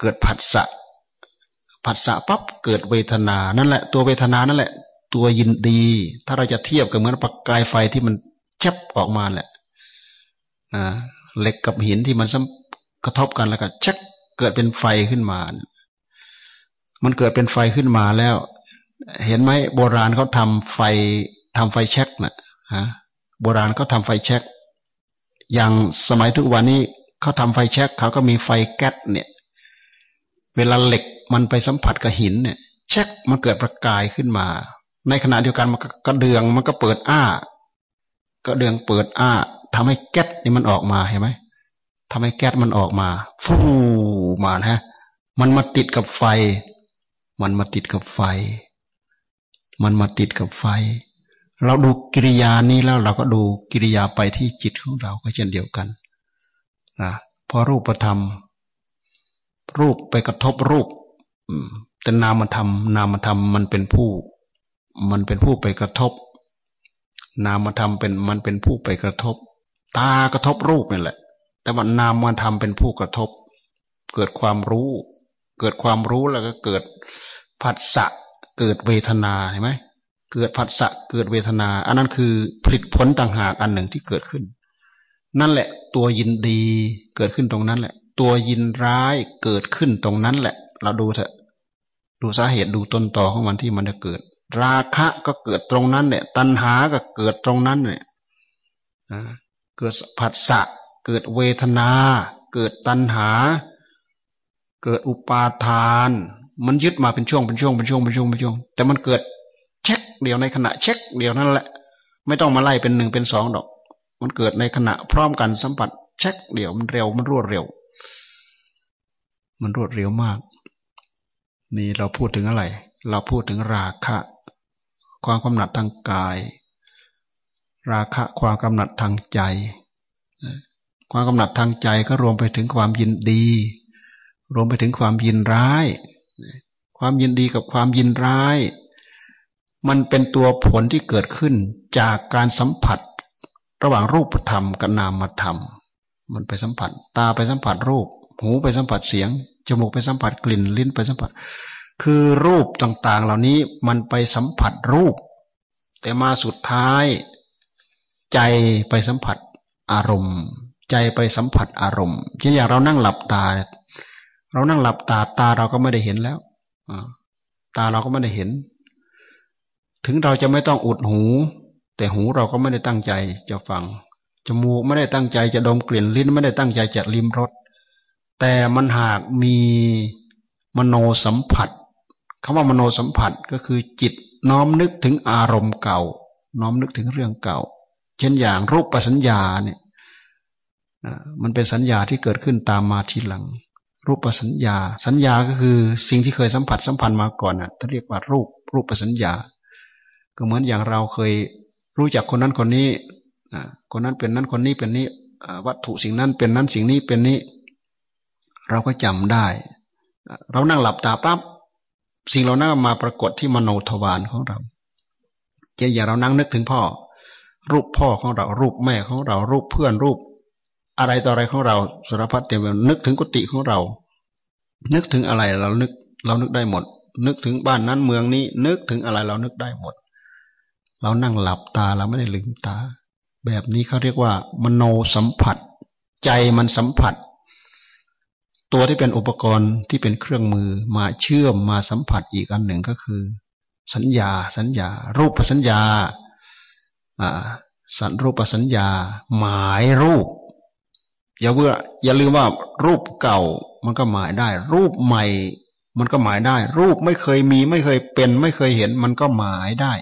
เกิดผัสสะผัสสะปั๊บเกิดเวทนานั่นแหละ ตัวเวทนานั่นแหละ ตัวยินดี ถ้าเราจะเทียบกับเหมือนประกายไฟที่มันชับออกมาแหละเหล็กกับหินที่มันกระทบกันแล้วก็ชักเกิดเป็นไฟขึ้นมา มันเกิดเป็นไฟขึ้นมาแล้ว เห็นไหมโบราณเขาทำไฟทำไฟแช็กนะฮะโบราณเขาทาไฟแช็ก อย่างสมัยทุกวันนี้เขาทำไฟแช็กเขาก็มีไฟแก๊สเนี่ย เวลาเหล็กมันไปสัมผัสกับหินเนี่ย แช็กมันเกิดประกายขึ้นมา ในขณะเดียวกันมันก็เดืองมันก็เปิดอ้า ก็เดืองเปิดอ้าทำให้แก๊สนี่มันออกมาเห็นไหมทำให้แก๊สมันออกมาฟูมาฮะมันมาติดกับไฟ มันมาติดกับไฟ มันมาติดกับไฟ เราดูกิริยานี้แล้วเราก็ดูกิริยาไปที่จิตของเราก็เช่นเดียวกันนะพอรูปธรรม รูปไปกระทบรูปแต่นามธรรม นามธรรมมันเป็นผู้ มันเป็นผู้ไปกระทบ นามธรรมเป็นมันเป็นผู้ไปกระทบ ตากระทบรูปนี่แหละ แต่ว่านามธรรมเป็นผู้กระทบ เกิดความรู้ เกิดความรู้แล้วก็เกิดผัสสะเกิดเวทนาเห็นไหม เกิดผัสสะเกิดเวทนา อันนั้นคือผลิตผลต่างหากอันหนึ่งที่เกิดขึ้น นั่นแหละ ตัวยินดีเกิดขึ้นตรงนั้นแหละ ตัวยินร้ายเกิดขึ้นตรงนั้นแหละ เราดูเถอะดูสาเหตุดูต้นตอของมันที่มันจะเกิด ราคะก็เกิดตรงนั้นเนี่ย ตัณหาก็เกิดตรงนั้นเนี่ยเกิดผัสสะเกิดเวทนา เกิดตัณหา เกิดอุปาทาน มันยึดมาเป็นช่วงเป็นช่วงเป็นช่วงเป็นช่วงเป็นช่วง แต่มันเกิด เดียวในขณะเช็ค เดียวนั่นแหละ ไม่ต้องมาไล่เป็นหนึ่งเป็นสองดอก มันเกิดในขณะพร้อมกันสัมผัสเช็คเดียวมันเร็วมันรวดเร็ว มันรวดเร็วมาก นี่เราพูดถึงอะไร เราพูดถึงราคะ ความกำหนัดทางกาย ราคะความกำหนัดทางใจความกำหนัดทางใจก็รวมไปถึงความยินดี รวมไปถึงความยินร้าย ความยินดีกับความยินร้าย มันเป็นตัวผลที่เกิดขึ้นจากการสัมผัส ระหว่างรูปธรรมกับนามธรรม มันไปสัมผัส ตาไปสัมผัสรูป หูไปสัมผัสเสียง จมูกไปสัมผัสกลิ่น ลิ้นไปสัมผัส คือรูปต่างๆ เหล่านี้มันไปสัมผัสรูป แต่มาสุดท้าย ใจไปสัมผัสอารมณ์ ใจไปสัมผัสอารมณ์ เช่นอย่างเรานั่งหลับตา เรานั่งหลับตาตาเราก็ไม่ได้เห็นแล้ว ตาเราก็ไม่ได้เห็น ถึงเราจะไม่ต้องอุดหู แต่หูเราก็ไม่ได้ตั้งใจจะฟัง จมูกไม่ได้ตั้งใจจะดมกลิ่นลิ้นไม่ได้ตั้งใจจะลิ้มรสแต่มันหากมีมโนสัมผัสคำว่ามโนสัมผัสก็คือจิตน้อมนึกถึงอารมณ์เก่า น้อมนึกถึงเรื่องเก่า เช่นอย่างรูปปัสัญญาเนี่ยมันเป็นสัญญาที่เกิดขึ้นตามมาทีหลัง รูปปัสัญญา สัญญาก็คือสิ่งที่เคยสัมผัสสัมพันธ์มาก่อนน่ะเรียกว่ารูปรูปปัสัญญา ก็เหมือนอย่างเราเคยรู้จักคนนั้นคนนี้คนนั้นเป็นนั้นคนนี้เป็นนี้วัตถุสิ่งนั้นเป็นนั้นสิ่งนี้เป็นนี้ เราก็จำได้ เรานั่งหลับตาปั๊บสิ่งเหล่านั้นมาปรากฏที่มโนทวารของเราเช่นอย่างเรานั่งนึกถึงพ่อ รูปพ่อของเรา รูปแม่ของเรา รูปเพื่อนรูป อะไรต่ออะไรของเราสารพัดเต็มนึกถึงกุฏิของเรา นึกถึงอะไรเรานึก เรานึกได้หมด นึกถึงบ้านนั้นเมืองนี้ นึกถึงอะไรเรานึกได้หมด เรานั่งหลับตาเราไม่ได้ลืมตา แบบนี้เขาเรียกว่า มโนสัมผัส ใจมันสัมผัส ตัวที่เป็นอุปกรณ์ที่เป็นเครื่องมือมาเชื่อมมาสัมผัสอีกอันหนึ่งก็คือ สัญญาสัญญา รูปสัญญาสันรูปสัญญา หมายรูป อย่าเบื่ออย่าลืมว่ารูปเก่ามันก็หมายได้ รูปใหม่ มันก็หมายได้ รูปไม่เคยมีไม่เคยเป็น ไม่เคยเห็น มันก็หมายได้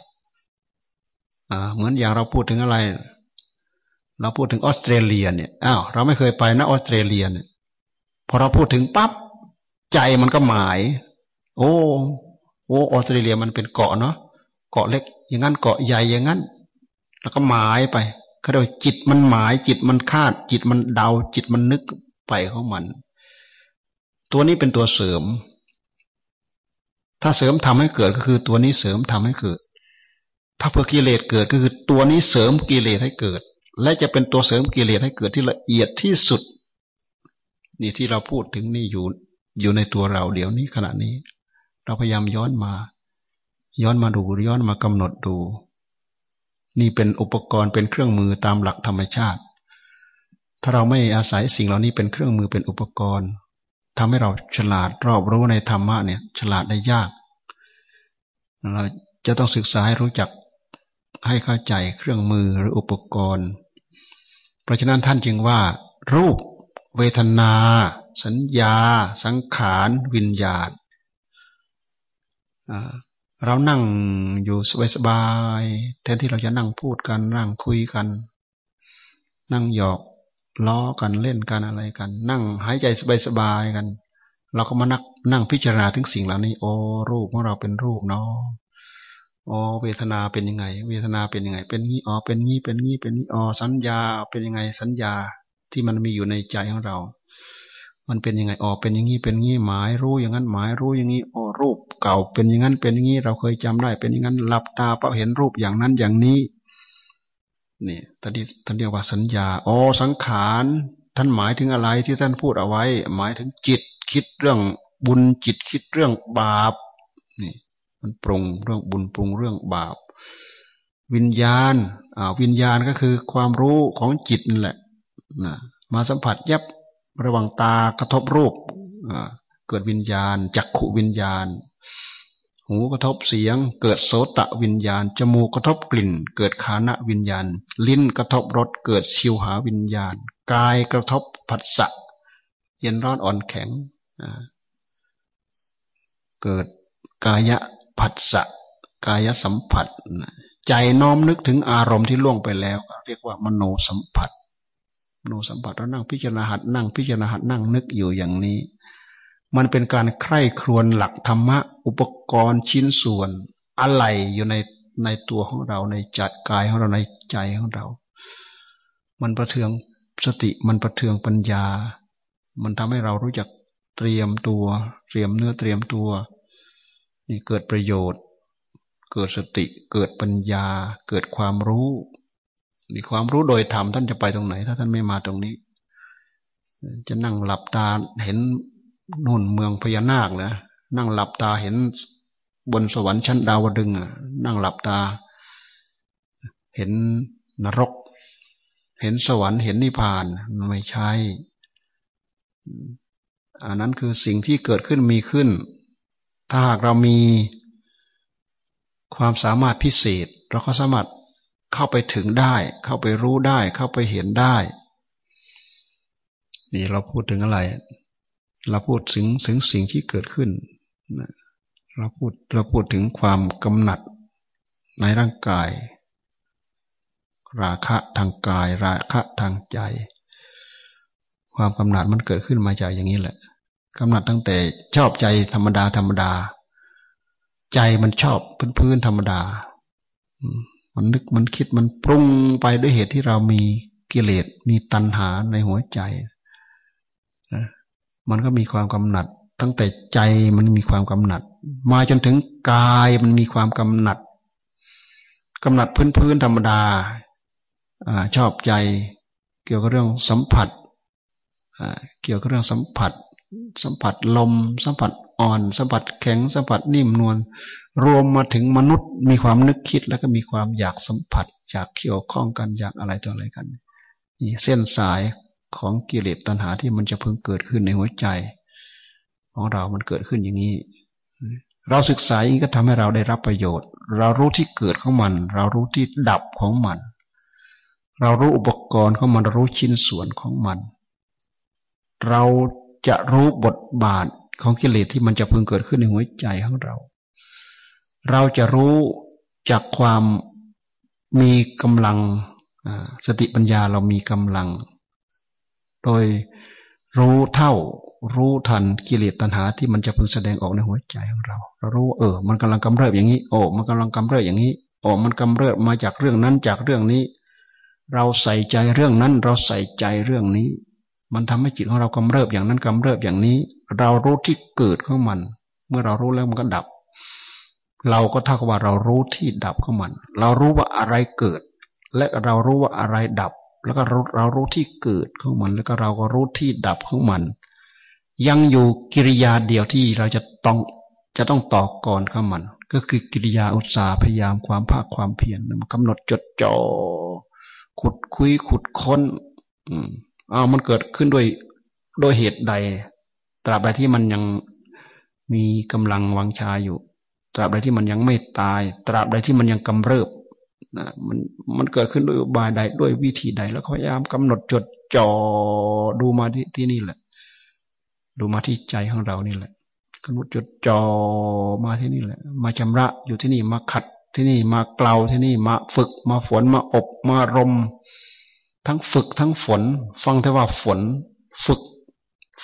เหมือนอย่างเราพูดถึงอะไร เราพูดถึงออสเตรเลียเนี่ยอ้าวเราไม่เคยไปนะออสเตรเลียเนี่ยพอเราพูดถึงปั๊บใจมันก็หมาย โอ้โอ้ออสเตรเลียมันเป็นเกาะเนาะเกาะเล็ก อย่างนั้นเกาะใหญ่อย่างนั้น แล้วก็หมายไปเขาเรียกจิตมันหมาย จิตมันคาด จิตมันเดา จิตมันนึกไปของมัน ตัวนี้เป็นตัวเสริม ถ้าเสริมทำให้เกิดก็คือตัวนี้เสริมทำให้เกิด ถ้าเพื่อกิเลสเกิดก็คือตัวนี้เสริมกิเลสให้เกิด และจะเป็นตัวเสริมกิเลสให้เกิดที่ละเอียดที่สุด นี่ที่เราพูดถึงนี่อยู่อยู่ในตัวเราเดี๋ยวนี้ขณะนี้ เราพยายามย้อนมา ย้อนมาดูย้อนมากำหนดดู นี่เป็นอุปกรณ์เป็นเครื่องมือตามหลักธรรมชาติ ถ้าเราไม่อาศัยสิ่งเหล่านี้เป็นเครื่องมือเป็นอุปกรณ์ทำให้เราฉลาดรอบรู้ในธรรมะเนี่ย ฉลาดได้ยากเราจะต้องศึกษาให้รู้จัก ให้เข้าใจเครื่องมือหรืออุปกรณ์ เพราะฉะนั้นท่านจึงว่า รูป เวทนา สัญญา สังขาร วิญญาณเรานั่งอยู่สบายๆแทนที่เราจะนั่งพูดกันนั่งคุยกัน นั่งหยอกล้อกันเล่นกันอะไรกัน นั่งหายใจสบายๆกัน เราก็มานักนั่งพิจารณาถึงสิ่งเหล่านี้ โอ้รูปของเราเป็นรูปเนาะ อ๋อเวทนาเป็นยังไง เวทนาเป็นยังไง เป็นงี้อ๋อเป็นงี้เป็นงี้เป็นนี้อ๋อสัญญาเป็นยังไงสัญญาที่มันมีอยู่ในใจของเรา มันเป็นยังไงออเป็นอย่างนี้เป็นงี้หมายรู้อย่างนั้นหมายรู้อย่างนี้อ๋อรูปเก่าเป็นอย่างนั้นเป็นอย่างนี้เราเคยจำได้ เป็นอย่างนั้นหลับตาเปาเห็นรูปอย่างนั้นอย่างนี้นี่ท่านท่านเรียกว่าสัญญาอ๋อสังขารท่านหมายถึงอะไรที่ท่านพูดเอาไว้ หมายถึงจิตคิดเรื่องบุญจิตคิดเรื่องบาปนี่ มันปรุงเรื่องบุญปรุงเรื่องบาปวิญญาณอ่าวิญญาณก็คือความรู้ของจิตนั่นแหละนะมาสัมผัสยับระหว่างตากระทบรูปเกิดวิญญาณ จักขุวิญญาณ หูกระทบเสียง เกิดโสตะวิญญาณ จมูกกระทบกลิ่น เกิดขานะวิญญาณ ลิ้นกระทบรสเกิดชิวหาวิญญาณ กายกระทบผัสสะเย็นร้อนอ่อนแข็งเกิดกายะ ผัสสะกายสัมผัส ใจน้อมนึกถึงอารมณ์ที่ล่วงไปแล้ว เรียกว่ามโนสัมผัส มโนสัมผัสเรานั่งพิจารณาหัดนั่งพิจารณาหัดนั่งนึกอยู่อย่างนี้ มันเป็นการใคร่ครวญหลักธรรมะ อุปกรณ์ชิ้นส่วนอะไรอยู่ในในตัวของเราในใจกายของเราในใจของเรา มันประเทืองสติมันประเทืองปัญญา มันทำให้เรารู้จักเตรียมตัว เตรียมเนื้อเตรียมตัว นี่เกิดประโยชน์ เกิดสติ เกิดปัญญา เกิดความรู้นี่ความรู้โดยธรรมท่านจะไปตรงไหน ถ้าท่านไม่มาตรงนี้ จะนั่งหลับตาเห็นนู่นเมืองพญานาคนะนั่งหลับตาเห็นบนสวรรค์ชั้นดาวดึงอะ นั่งหลับตา เห็นนรก เห็นสวรรค์เห็นนิพพานไม่ใช่อันนั้นคือสิ่งที่เกิดขึ้นมีขึ้น ถ้าหากเรามีความสามารถพิเศษ เราก็สามารถเข้าไปถึงได้ เข้าไปรู้ได้ เข้าไปเห็นได้ นี่เราพูดถึงอะไร เราพูดถึงถึงสิ่งที่เกิดขึ้นเราพูดเราพูดถึงความกำหนัดในร่างกาย ราคะทางกาย ราคะทางใจ ความกำหนัดมันเกิดขึ้นมาจากอย่างนี้แหละ กำหนัดตั้งแต่ชอบใจธรรมดาธรรมดา ใจมันชอบพื้นพื้นธรรมดา มันนึกมันคิดมันปรุงไปด้วยเหตุที่เรามีกิเลสมีตัณหาในหัวใจมันก็มีความกำหนัด ตั้งแต่ใจมันมีความกำหนัด มาจนถึงกายมันมีความกำหนัดกำหนัดพื้นพื้นธรรมดาอชอบใจ เกี่ยวกับเรื่องสัมผัสเกี่ยวกับเรื่องสัมผัส สัมผัสลม สัมผัสอ่อน สัมผัสแข็ง สัมผัสนิ่มนวล รวมมาถึงมนุษย์มีความนึกคิดแล้วก็มีความอยากสัมผัส อยากเกี่ยวข้องกันอยากอะไรต่ออะไรกันนี่เส้นสายของกิเลสตัณหาที่มันจะเพิ่งเกิดขึ้นในหัวใจ ของเรามันเกิดขึ้นอย่างนี้ เราศึกษาอย่างนี้ก็ทำให้เราได้รับประโยชน์ เรารู้ที่เกิดของมัน เรารู้ที่ดับของมัน เรารู้อุปกรณ์ของมันรรู้ชิ้นส่วนของมัน เรา จะรู้บทบาทของกิเลสที่มันจะพึงเกิดขึ้นในหัวใจของเรา เราจะรู้จากความมีกำลังสติปัญญาเรามีกำลัง โดยรู้เท่า รู้ทันกิเลสตัณหาที่มันจะพึงแสดงออกในหัวใจของเรา เรารู้เออ มันกำลังกำเริบอย่างนี้ โอ้มันกำลังกำเริบอย่างนี้โอ้มันกำเริบมาจากเรื่องนั้นจากเรื่องนี้ เราใส่ใจเรื่องนั้น เราใส่ใจเรื่องนี้ มันทำให้จิตของเรากำเริบอย่างนั้นกำเริบอย่างนี้ เรารู้ที่เกิดของมัน เมื่อเรารู้แล้วมันก็ดับ เราก็เท่ากับว่าเรารู้ที่ดับของมัน เรารู้ว่าอะไรเกิด และเรารู้ว่าอะไรดับ แล้วก็เรารู้ที่เกิดของมัน แล้วก็เราก็รู้ที่ดับของมัน ยังอยู่กิริยาเดียวที่เราจะต้องจะต้องต่อก่อนของมัน ก็คือกิริยาอุตสาห์พยายามความภาคความเพียรมันกำหนดจดจ่อขุดคุยขุดค้น อืม อ้าวมันเกิดขึ้นด้วยโดยเหตุใด ตราบใดที่มันยังมีกำลังวังชาอยู่ ตราบใดที่มันยังไม่ตาย ตราบใดที่มันยังกำเริบนะมันมันเกิดขึ้นด้วยบายใดด้วยวิธีใด แล้วพยายามกำหนดจดจ่อดูมาที่ที่นี่แหละ ดูมาที่ใจของเรานี่แหละกำหนดจดจ่อมาที่นี่แหละ มาชำระอยู่ที่นี่มาขัดที่นี่มาเกลาที่นี่มาฝึกมาฝนมาอบมารม ทั้งฝึกทั้งฝน ฟังแต่ว่าฝน ฝึก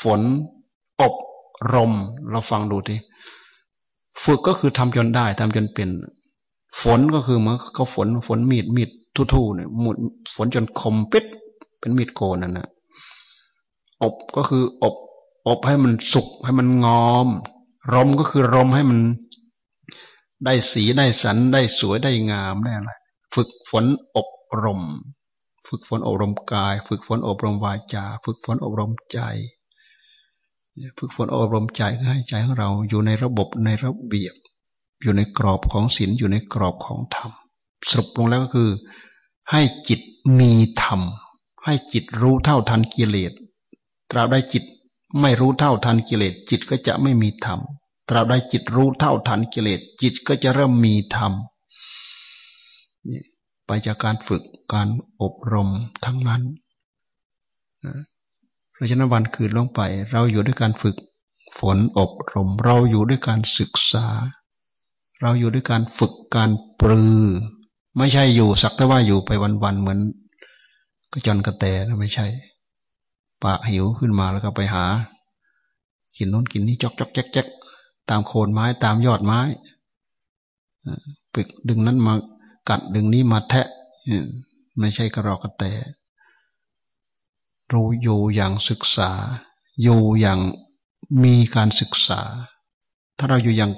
ฝน อบรม เราฟังดูทีฝึกก็คือทำจนได้ทำจนเป็น ฝนก็คือเมื่อเขาฝนฝนมีดมีดทู่ๆเนี่ยหมดฝนจนคมปิดเป็นมีดโกนนั่นนะอบก็คืออบ อบให้มันสุกให้มันงอม รมก็คือรมให้มัน ได้สีได้สันได้สวยได้งามได้อะไรฝึกฝนอบรม ฝึกฝนอบรมกาย ฝึกฝนอบรมวาจา ฝึกฝนอบรมใจ ฝึกฝนอบรมใจให้ใจของเราอยู่ในระบบในระเบียบ อยู่ในกรอบของศีลอยู่ในกรอบของธรรมสรุปลงแล้วก็คือ ให้จิตมีธรรม ให้จิตรู้เท่าทันกิเลสตราบใดจิตไม่รู้เท่าทันกิเลสจิตก็จะไม่มีธรรมตราบใดจิตรู้เท่าทันกิเลสจิตก็จะเริ่มมีธรรม ไปจากการฝึกการอบรมทั้งนั้นเราะฉะนั้นวันคืนลงไป เราอยู่ด้วยการฝึกฝนอบรม เราอยู่ด้วยการศึกษา เราอยู่ด้วยการฝึกการปรือ ไม่ใช่อยู่สักแต่ว่าอยู่ไปวันๆเหมือนกระจนกระแตนะไม่ใช่ ปากหิวขึ้นมาแล้วก็ไปหา กินนู้นกินนี้จอกจอกแจ๊กแจ๊กตามโคนไม้ตามยอดไม้ปึกดึงนั้นมา กัดดึงนี้มาแทะไม่ใช่กระรอกกระแตรู้อยู่อย่างศึกษา อยู่อย่างมีการศึกษา ถ้าเราอยู่อย่าง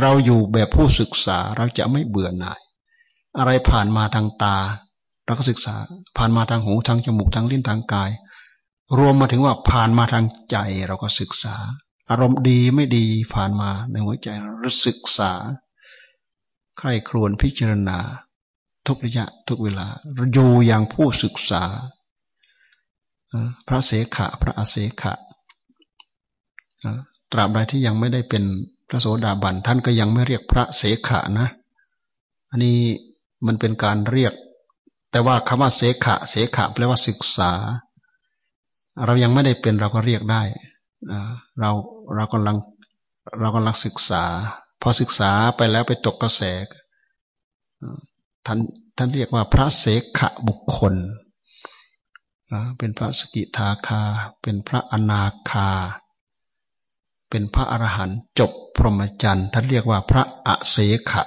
เราอยู่แบบผู้ศึกษาเราจะไม่เบื่อหน่าย อะไรผ่านมาทางตา เราก็ศึกษา ผ่านมาทางหูทางจมูกทางลิ้นทางกาย รวมมาถึงว่าผ่านมาทางใจเราก็ศึกษา อารมณ์ดีไม่ดีผ่านมาในหัวใจเราศึกษา ใครครวนพิจารณา ทุกระยะทุกเวลาอยู่อย่างผู้ศึกษา พระเสขะ พระอาเสขะตราบใดที่ยังไม่ได้เป็นพระโสดาบันท่านก็ยังไม่เรียกพระเสขะนะ อันนี้มันเป็นการเรียก แต่ว่าคำว่าเสขะ เสขะแปลว่าศึกษา เรายังไม่ได้เป็นเราก็เรียกได้เราเรากำลังเรากำลังศึกษา พอศึกษาไปแล้วไปตกกระแสท่านท่านเรียกว่าพระเสขะบุคคล เป็นพระสกิทาคา เป็นพระอนาคา เป็นพระอรหันต์จบพรหมจรรย์ท่านเรียกว่าพระอเสขะ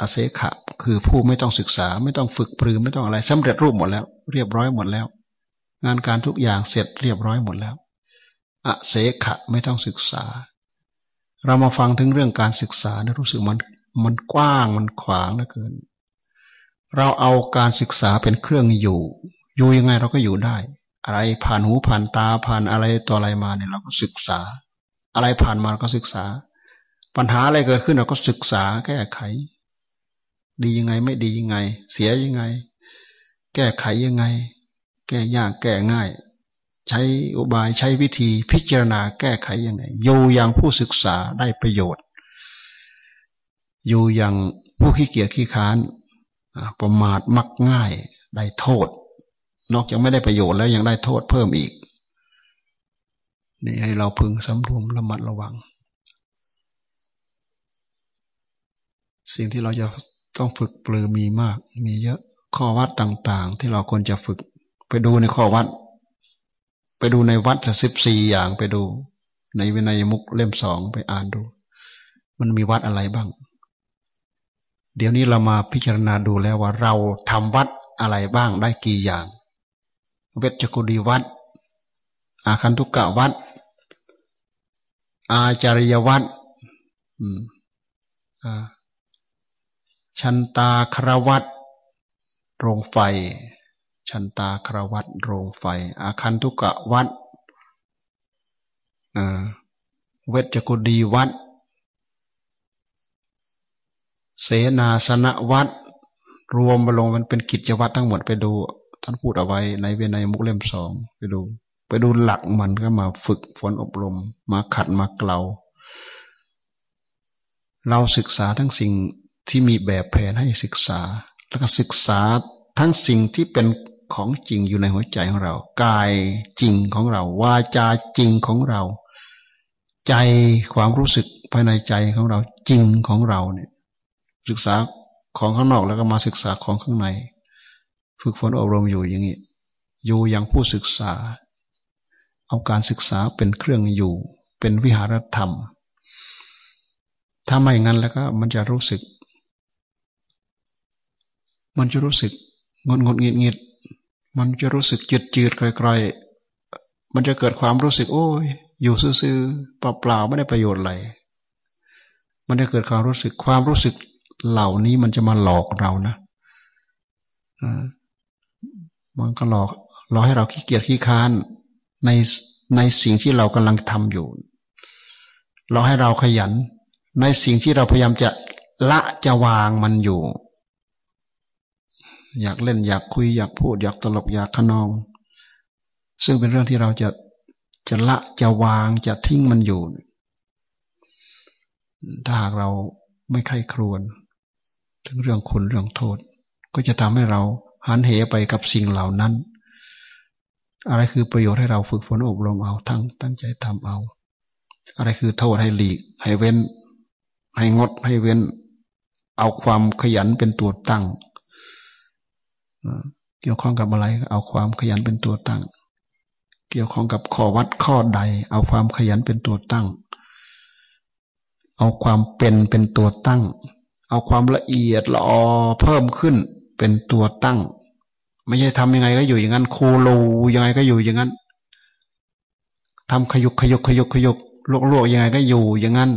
อเสขะคือผู้ไม่ต้องศึกษาไม่ต้องฝึกปรือไม่ต้องอะไรสำเร็จรูปหมดแล้ว เรียบร้อยหมดแล้ว งานการทุกอย่างเสร็จเรียบร้อยหมดแล้ว อเสขะไม่ต้องศึกษา เรามาฟังถึงเรื่องการศึกษาเนี่ยรู้สึกมันมันกว้างมันขวางเหลือเกิน เราเอาการศึกษาเป็นเครื่องอยู่ อยู่ยังไงเราก็อยู่ได้ อะไรผ่านหูผ่านตาผ่านอะไรต่ออะไรมาเนี่ยเราก็ศึกษา อะไรผ่านมาเราก็ศึกษา ปัญหาอะไรเกิดขึ้นเราก็ศึกษาแก้ไข ดียังไงไม่ดียังไง เสียยังไง แก้ไขยังไง แก้ยากแก้ง่าย ใช้อุบายใช้วิธีพิจารณาแก้ไขยังไงอยู่อย่างผู้ศึกษาได้ประโยชน์ อยู่อย่างผู้ขี้เกียจขี้ค้านประมาทมักง่ายได้โทษ นอกจากไม่ได้ประโยชน์แล้วยังได้โทษเพิ่มอีกนี่ให้เราพึงสำรวมระมัดระวัง สิ่งที่เราจะต้องฝึกปลือมีมาก มีเยอะข้อวัดต่างๆ ที่เราควรจะฝึก ไปดูในข้อวัด ไปดูในวัดสิบสี่อย่างไปดู ในวินัยมุกเล่มสองไปอ่านดู มันมีวัดอะไรบ้าง เดี๋ยวนี้เรามาพิจารณาดูแล้วว่าเราทำวัดอะไรบ้างได้กี่อย่าง เวชกุดีวัด อาคันตุกะวัด อาจาริยวัดชันตาครวัดโรงไฟ ชันตาครวัดโรงไฟ อาคันตุกะวัดเวชกุดีวัด เสนาสนวัด รวมมาลงมันเป็นกิจวัตรทั้งหมดไปดู ท่านพูดเอาไว้ในเวนัยมุกเล่มสองไปดู ไปดูหลักมันก็มาฝึกฝนอบรม มาขัดมาเกลา เราศึกษาทั้งสิ่งที่มีแบบแผนให้ศึกษา แล้วก็ศึกษาทั้งสิ่งที่เป็น ของจริงอยู่ในหัวใจของเรา กายจริงของเรา วาจาจริงของเรา ใจความรู้สึกภายในใจของเราจริงของเราเนี่ย ศึกษาของข้างนอกแล้วก็มาศึกษาของข้างใน ฝึกฝนอบรมอยู่อย่างนี้อยู่อย่างผู้ศึกษา เอาการศึกษาเป็นเครื่องอยู่ เป็นวิหารธรรม ถ้าไม่งั้นแล้วก็มันจะรู้สึก มันจะรู้สึกงดงดเงียดเงียด มันจะรู้สึกจืดจืดไกลๆมันจะเกิดความรู้สึก โอ้ยอยู่ซื่อๆเปล่าๆไม่ได้ประโยชน์อะไรมันจะเกิดความรู้สึกความรู้สึกเหล่านี้มันจะมาหลอกเรานะมันก็หลอกหลอกให้เราขี้เกียจขี้ค้านในในสิ่งที่เรากำลังทำอยู่เราให้เราขยัน ในสิ่งที่เราพยายามจะละจะวางมันอยู่ อยากเล่นอยากคุยอยากพูด อยากตลกอยากขนอง ซึ่งเป็นเรื่องที่เราจะจะละจะวางจะทิ้งมันอยู่ ถ้าหากเราไม่ใคร่ครวญถึงเรื่องคุณเรื่องโทษ ก็จะทำให้เราหันเหไปกับสิ่งเหล่านั้น อะไรคือประโยชน์ให้เราฝึกฝนอบรมเอาทั้งตั้งใจทำเอา อะไรคือโทษให้หลีก ให้เว้น ให้งดให้เว้น เอาความขยันเป็นตัวตั้ง เกี่ยวข้องกับอะไร เอาความขยันเป็นตัวตั้ง เกี่ยวข้องกับข้อวัดข้อใด เอาความขยันเป็นตัวตั้ง เอาความเป็นเป็นตัวตั้ง เอาความละเอียดละออเพิ่มขึ้นเป็นตัวตั้ง ไม่ใช่ทำยังไงก็อยู่อย่างนั้นคูลูยังไงก็อยู่อย่างนั้นทำขยุกขยุกขยุกขยุกลวกลวกยังไงก็อยู่อย่างนั้น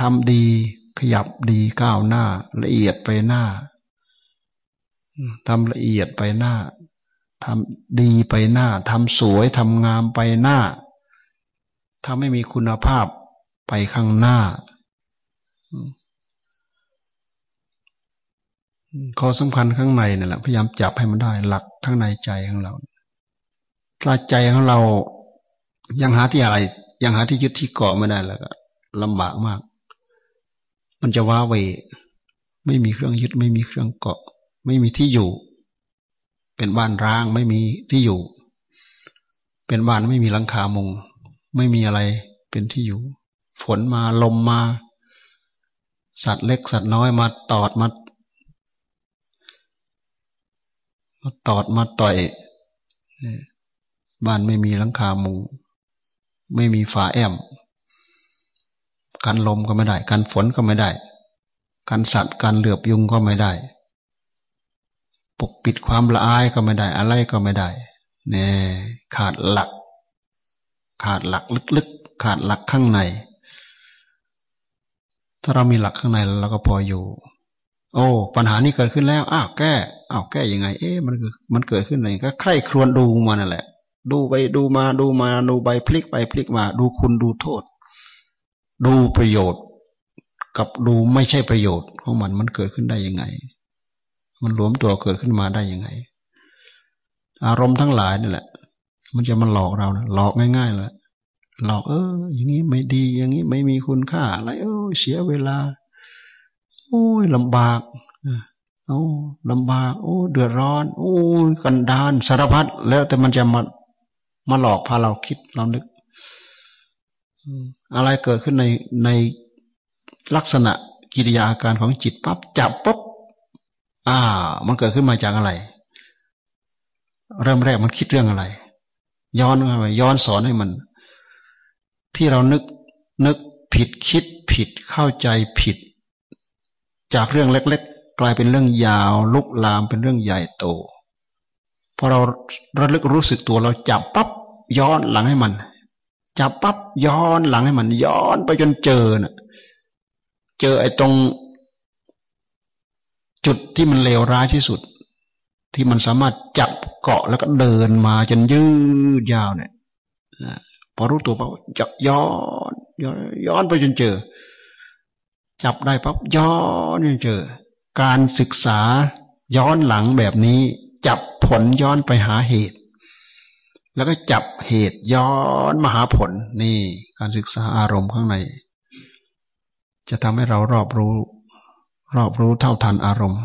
ทำดีขยับดีก้าวหน้า ละเอียดไปหน้า ทำละเอียดไปหน้าทำดีไปหน้าทำสวยทำงามไปหน้าถ้าไม่มีคุณภาพไปข้างหน้า ข้อสำคัญข้างในนี่แหละพยายามจับให้มันได้ หลักข้างในใจของเราถ้าใจของเรายังหาที่อะไร ยังหาที่ยึดที่เกาะไม่ได้แล้วก็ลำบากมาก มันจะว้าเวไม่มีเครื่องยึดไม่มีเครื่องเกาะ ไม่มีที่อยู่ เป็นบ้านร้างไม่มีที่อยู่ เป็นบ้านไม่มีหลังคามุง ไม่มีอะไรเป็นที่อยู่ ฝนมาลมมา สัตว์เล็กสัตว์น้อยมาตอดมามาตอดมาต่อยบ้านไม่มีหลังคามุง ไม่มีฝาแอมกันลมก็ไม่ได้ กันฝนก็ไม่ได้ กันสัตว์ กันเหลือบยุงก็ไม่ได้ ปกปิดความละอายก็ไม่ได้ อะไรก็ไม่ได้เนี่ยขาดหลัก ขาดหลักลึกๆ ขาดหลักข้างใน ถ้าเรามีหลักข้างในเราก็พออยู่ โอ้ ปัญหานี้เกิดขึ้นแล้ว อ้าวแก้อ้าวแก้ยังไง เอ๊ะมันมันเกิดขึ้นไหนก็ใคร่ครวญดูมันนั่นแหละ ดูไปดูมาดูมาดูไปพลิกไปพลิกมา ดูคุณดูโทษ ดูประโยชน์ กับดูไม่ใช่ประโยชน์ของมันมันเกิดขึ้นได้ยังไง มันรวมตัวเกิดขึ้นมาได้ยังไง อารมณ์ทั้งหลายนี่แหละ มันจะมาหลอกเรานะหลอกง่ายๆเลยหลอกเออ อย่างนี้ไม่ดี อย่างนี้ไม่มีคุณค่าอะไรเออเสียเวลา โอ้ยลำบากโอ้ลำบาก โอ้ เดือดร้อน โอ้กันดานสารพัดแล้วแต่มันจะมามาหลอกพาเราคิดเรานึกอะไรเกิดขึ้นในในลักษณะกิริยาอาการของจิตปั๊บจับปุ๊บ อ่า มันเกิดขึ้นมาจากอะไร เริ่มแรกมันคิดเรื่องอะไร ย้อนไปย้อนสอนให้มัน ที่เรานึกนึกผิดคิดผิดเข้าใจผิด จากเรื่องเล็ก ๆ กลายเป็นเรื่องยาว ลุกลามเป็นเรื่องใหญ่โตพอเราระลึกรู้สึกตัวเราจับปั๊บย้อนหลังให้มันจับปั๊บย้อนหลังให้มัน ย้อนไปจนเจอนะ่ะ เจอไอ้ตรง จุดที่มันเลวร้ายที่สุด ที่มันสามารถจับเกาะแล้วก็เดินมาจนยืดยาวเนี่ยพอรู้ตัวปั๊บจับย้อนย้อนย้อนไปจนเจอ จับได้ปั๊บย้อนจนเจอ การศึกษาย้อนหลังแบบนี้ จับผลย้อนไปหาเหตุ แล้วก็จับเหตุย้อนมาหาผลนี่ การศึกษาอารมณ์ข้างใน จะทำให้เรารอบรู้ รอบรู้เท่าทันอารมณ์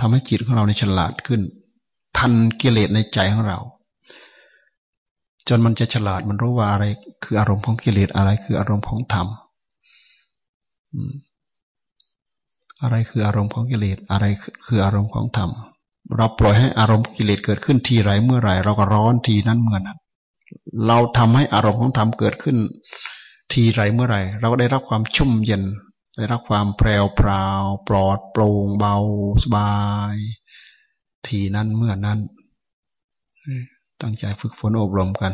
ทำให้จิตของเราในฉลาดขึ้น ทันกิเลสในใจของเรา จนมันจะฉลาดมันรู้ว่าอะไร คืออารมณ์ของกิเลสอะไร คืออารมณ์ของธรรมอะไรคืออารมณ์ของกิเลสอะไรคืออารมณ์ของธรรมเราปล่อยให้อารมณ์กิเลสเกิดขึ้นทีไรเมื่อไรเราก็ร้อนทีนั้นเมื่อนั้น เราทำให้อารมณ์ของธรรมเกิดขึ้น ทีไรเมื่อไรเราก็ได้รับความชุ่มเย็น ได้รับความแปรวพราว ปลอดโปร่งเบาสบาย ทีนั้นเมื่อนั้นตั้งใจฝึกฝนอบรมกัน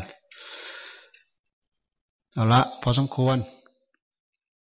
เอาละ พอสมควร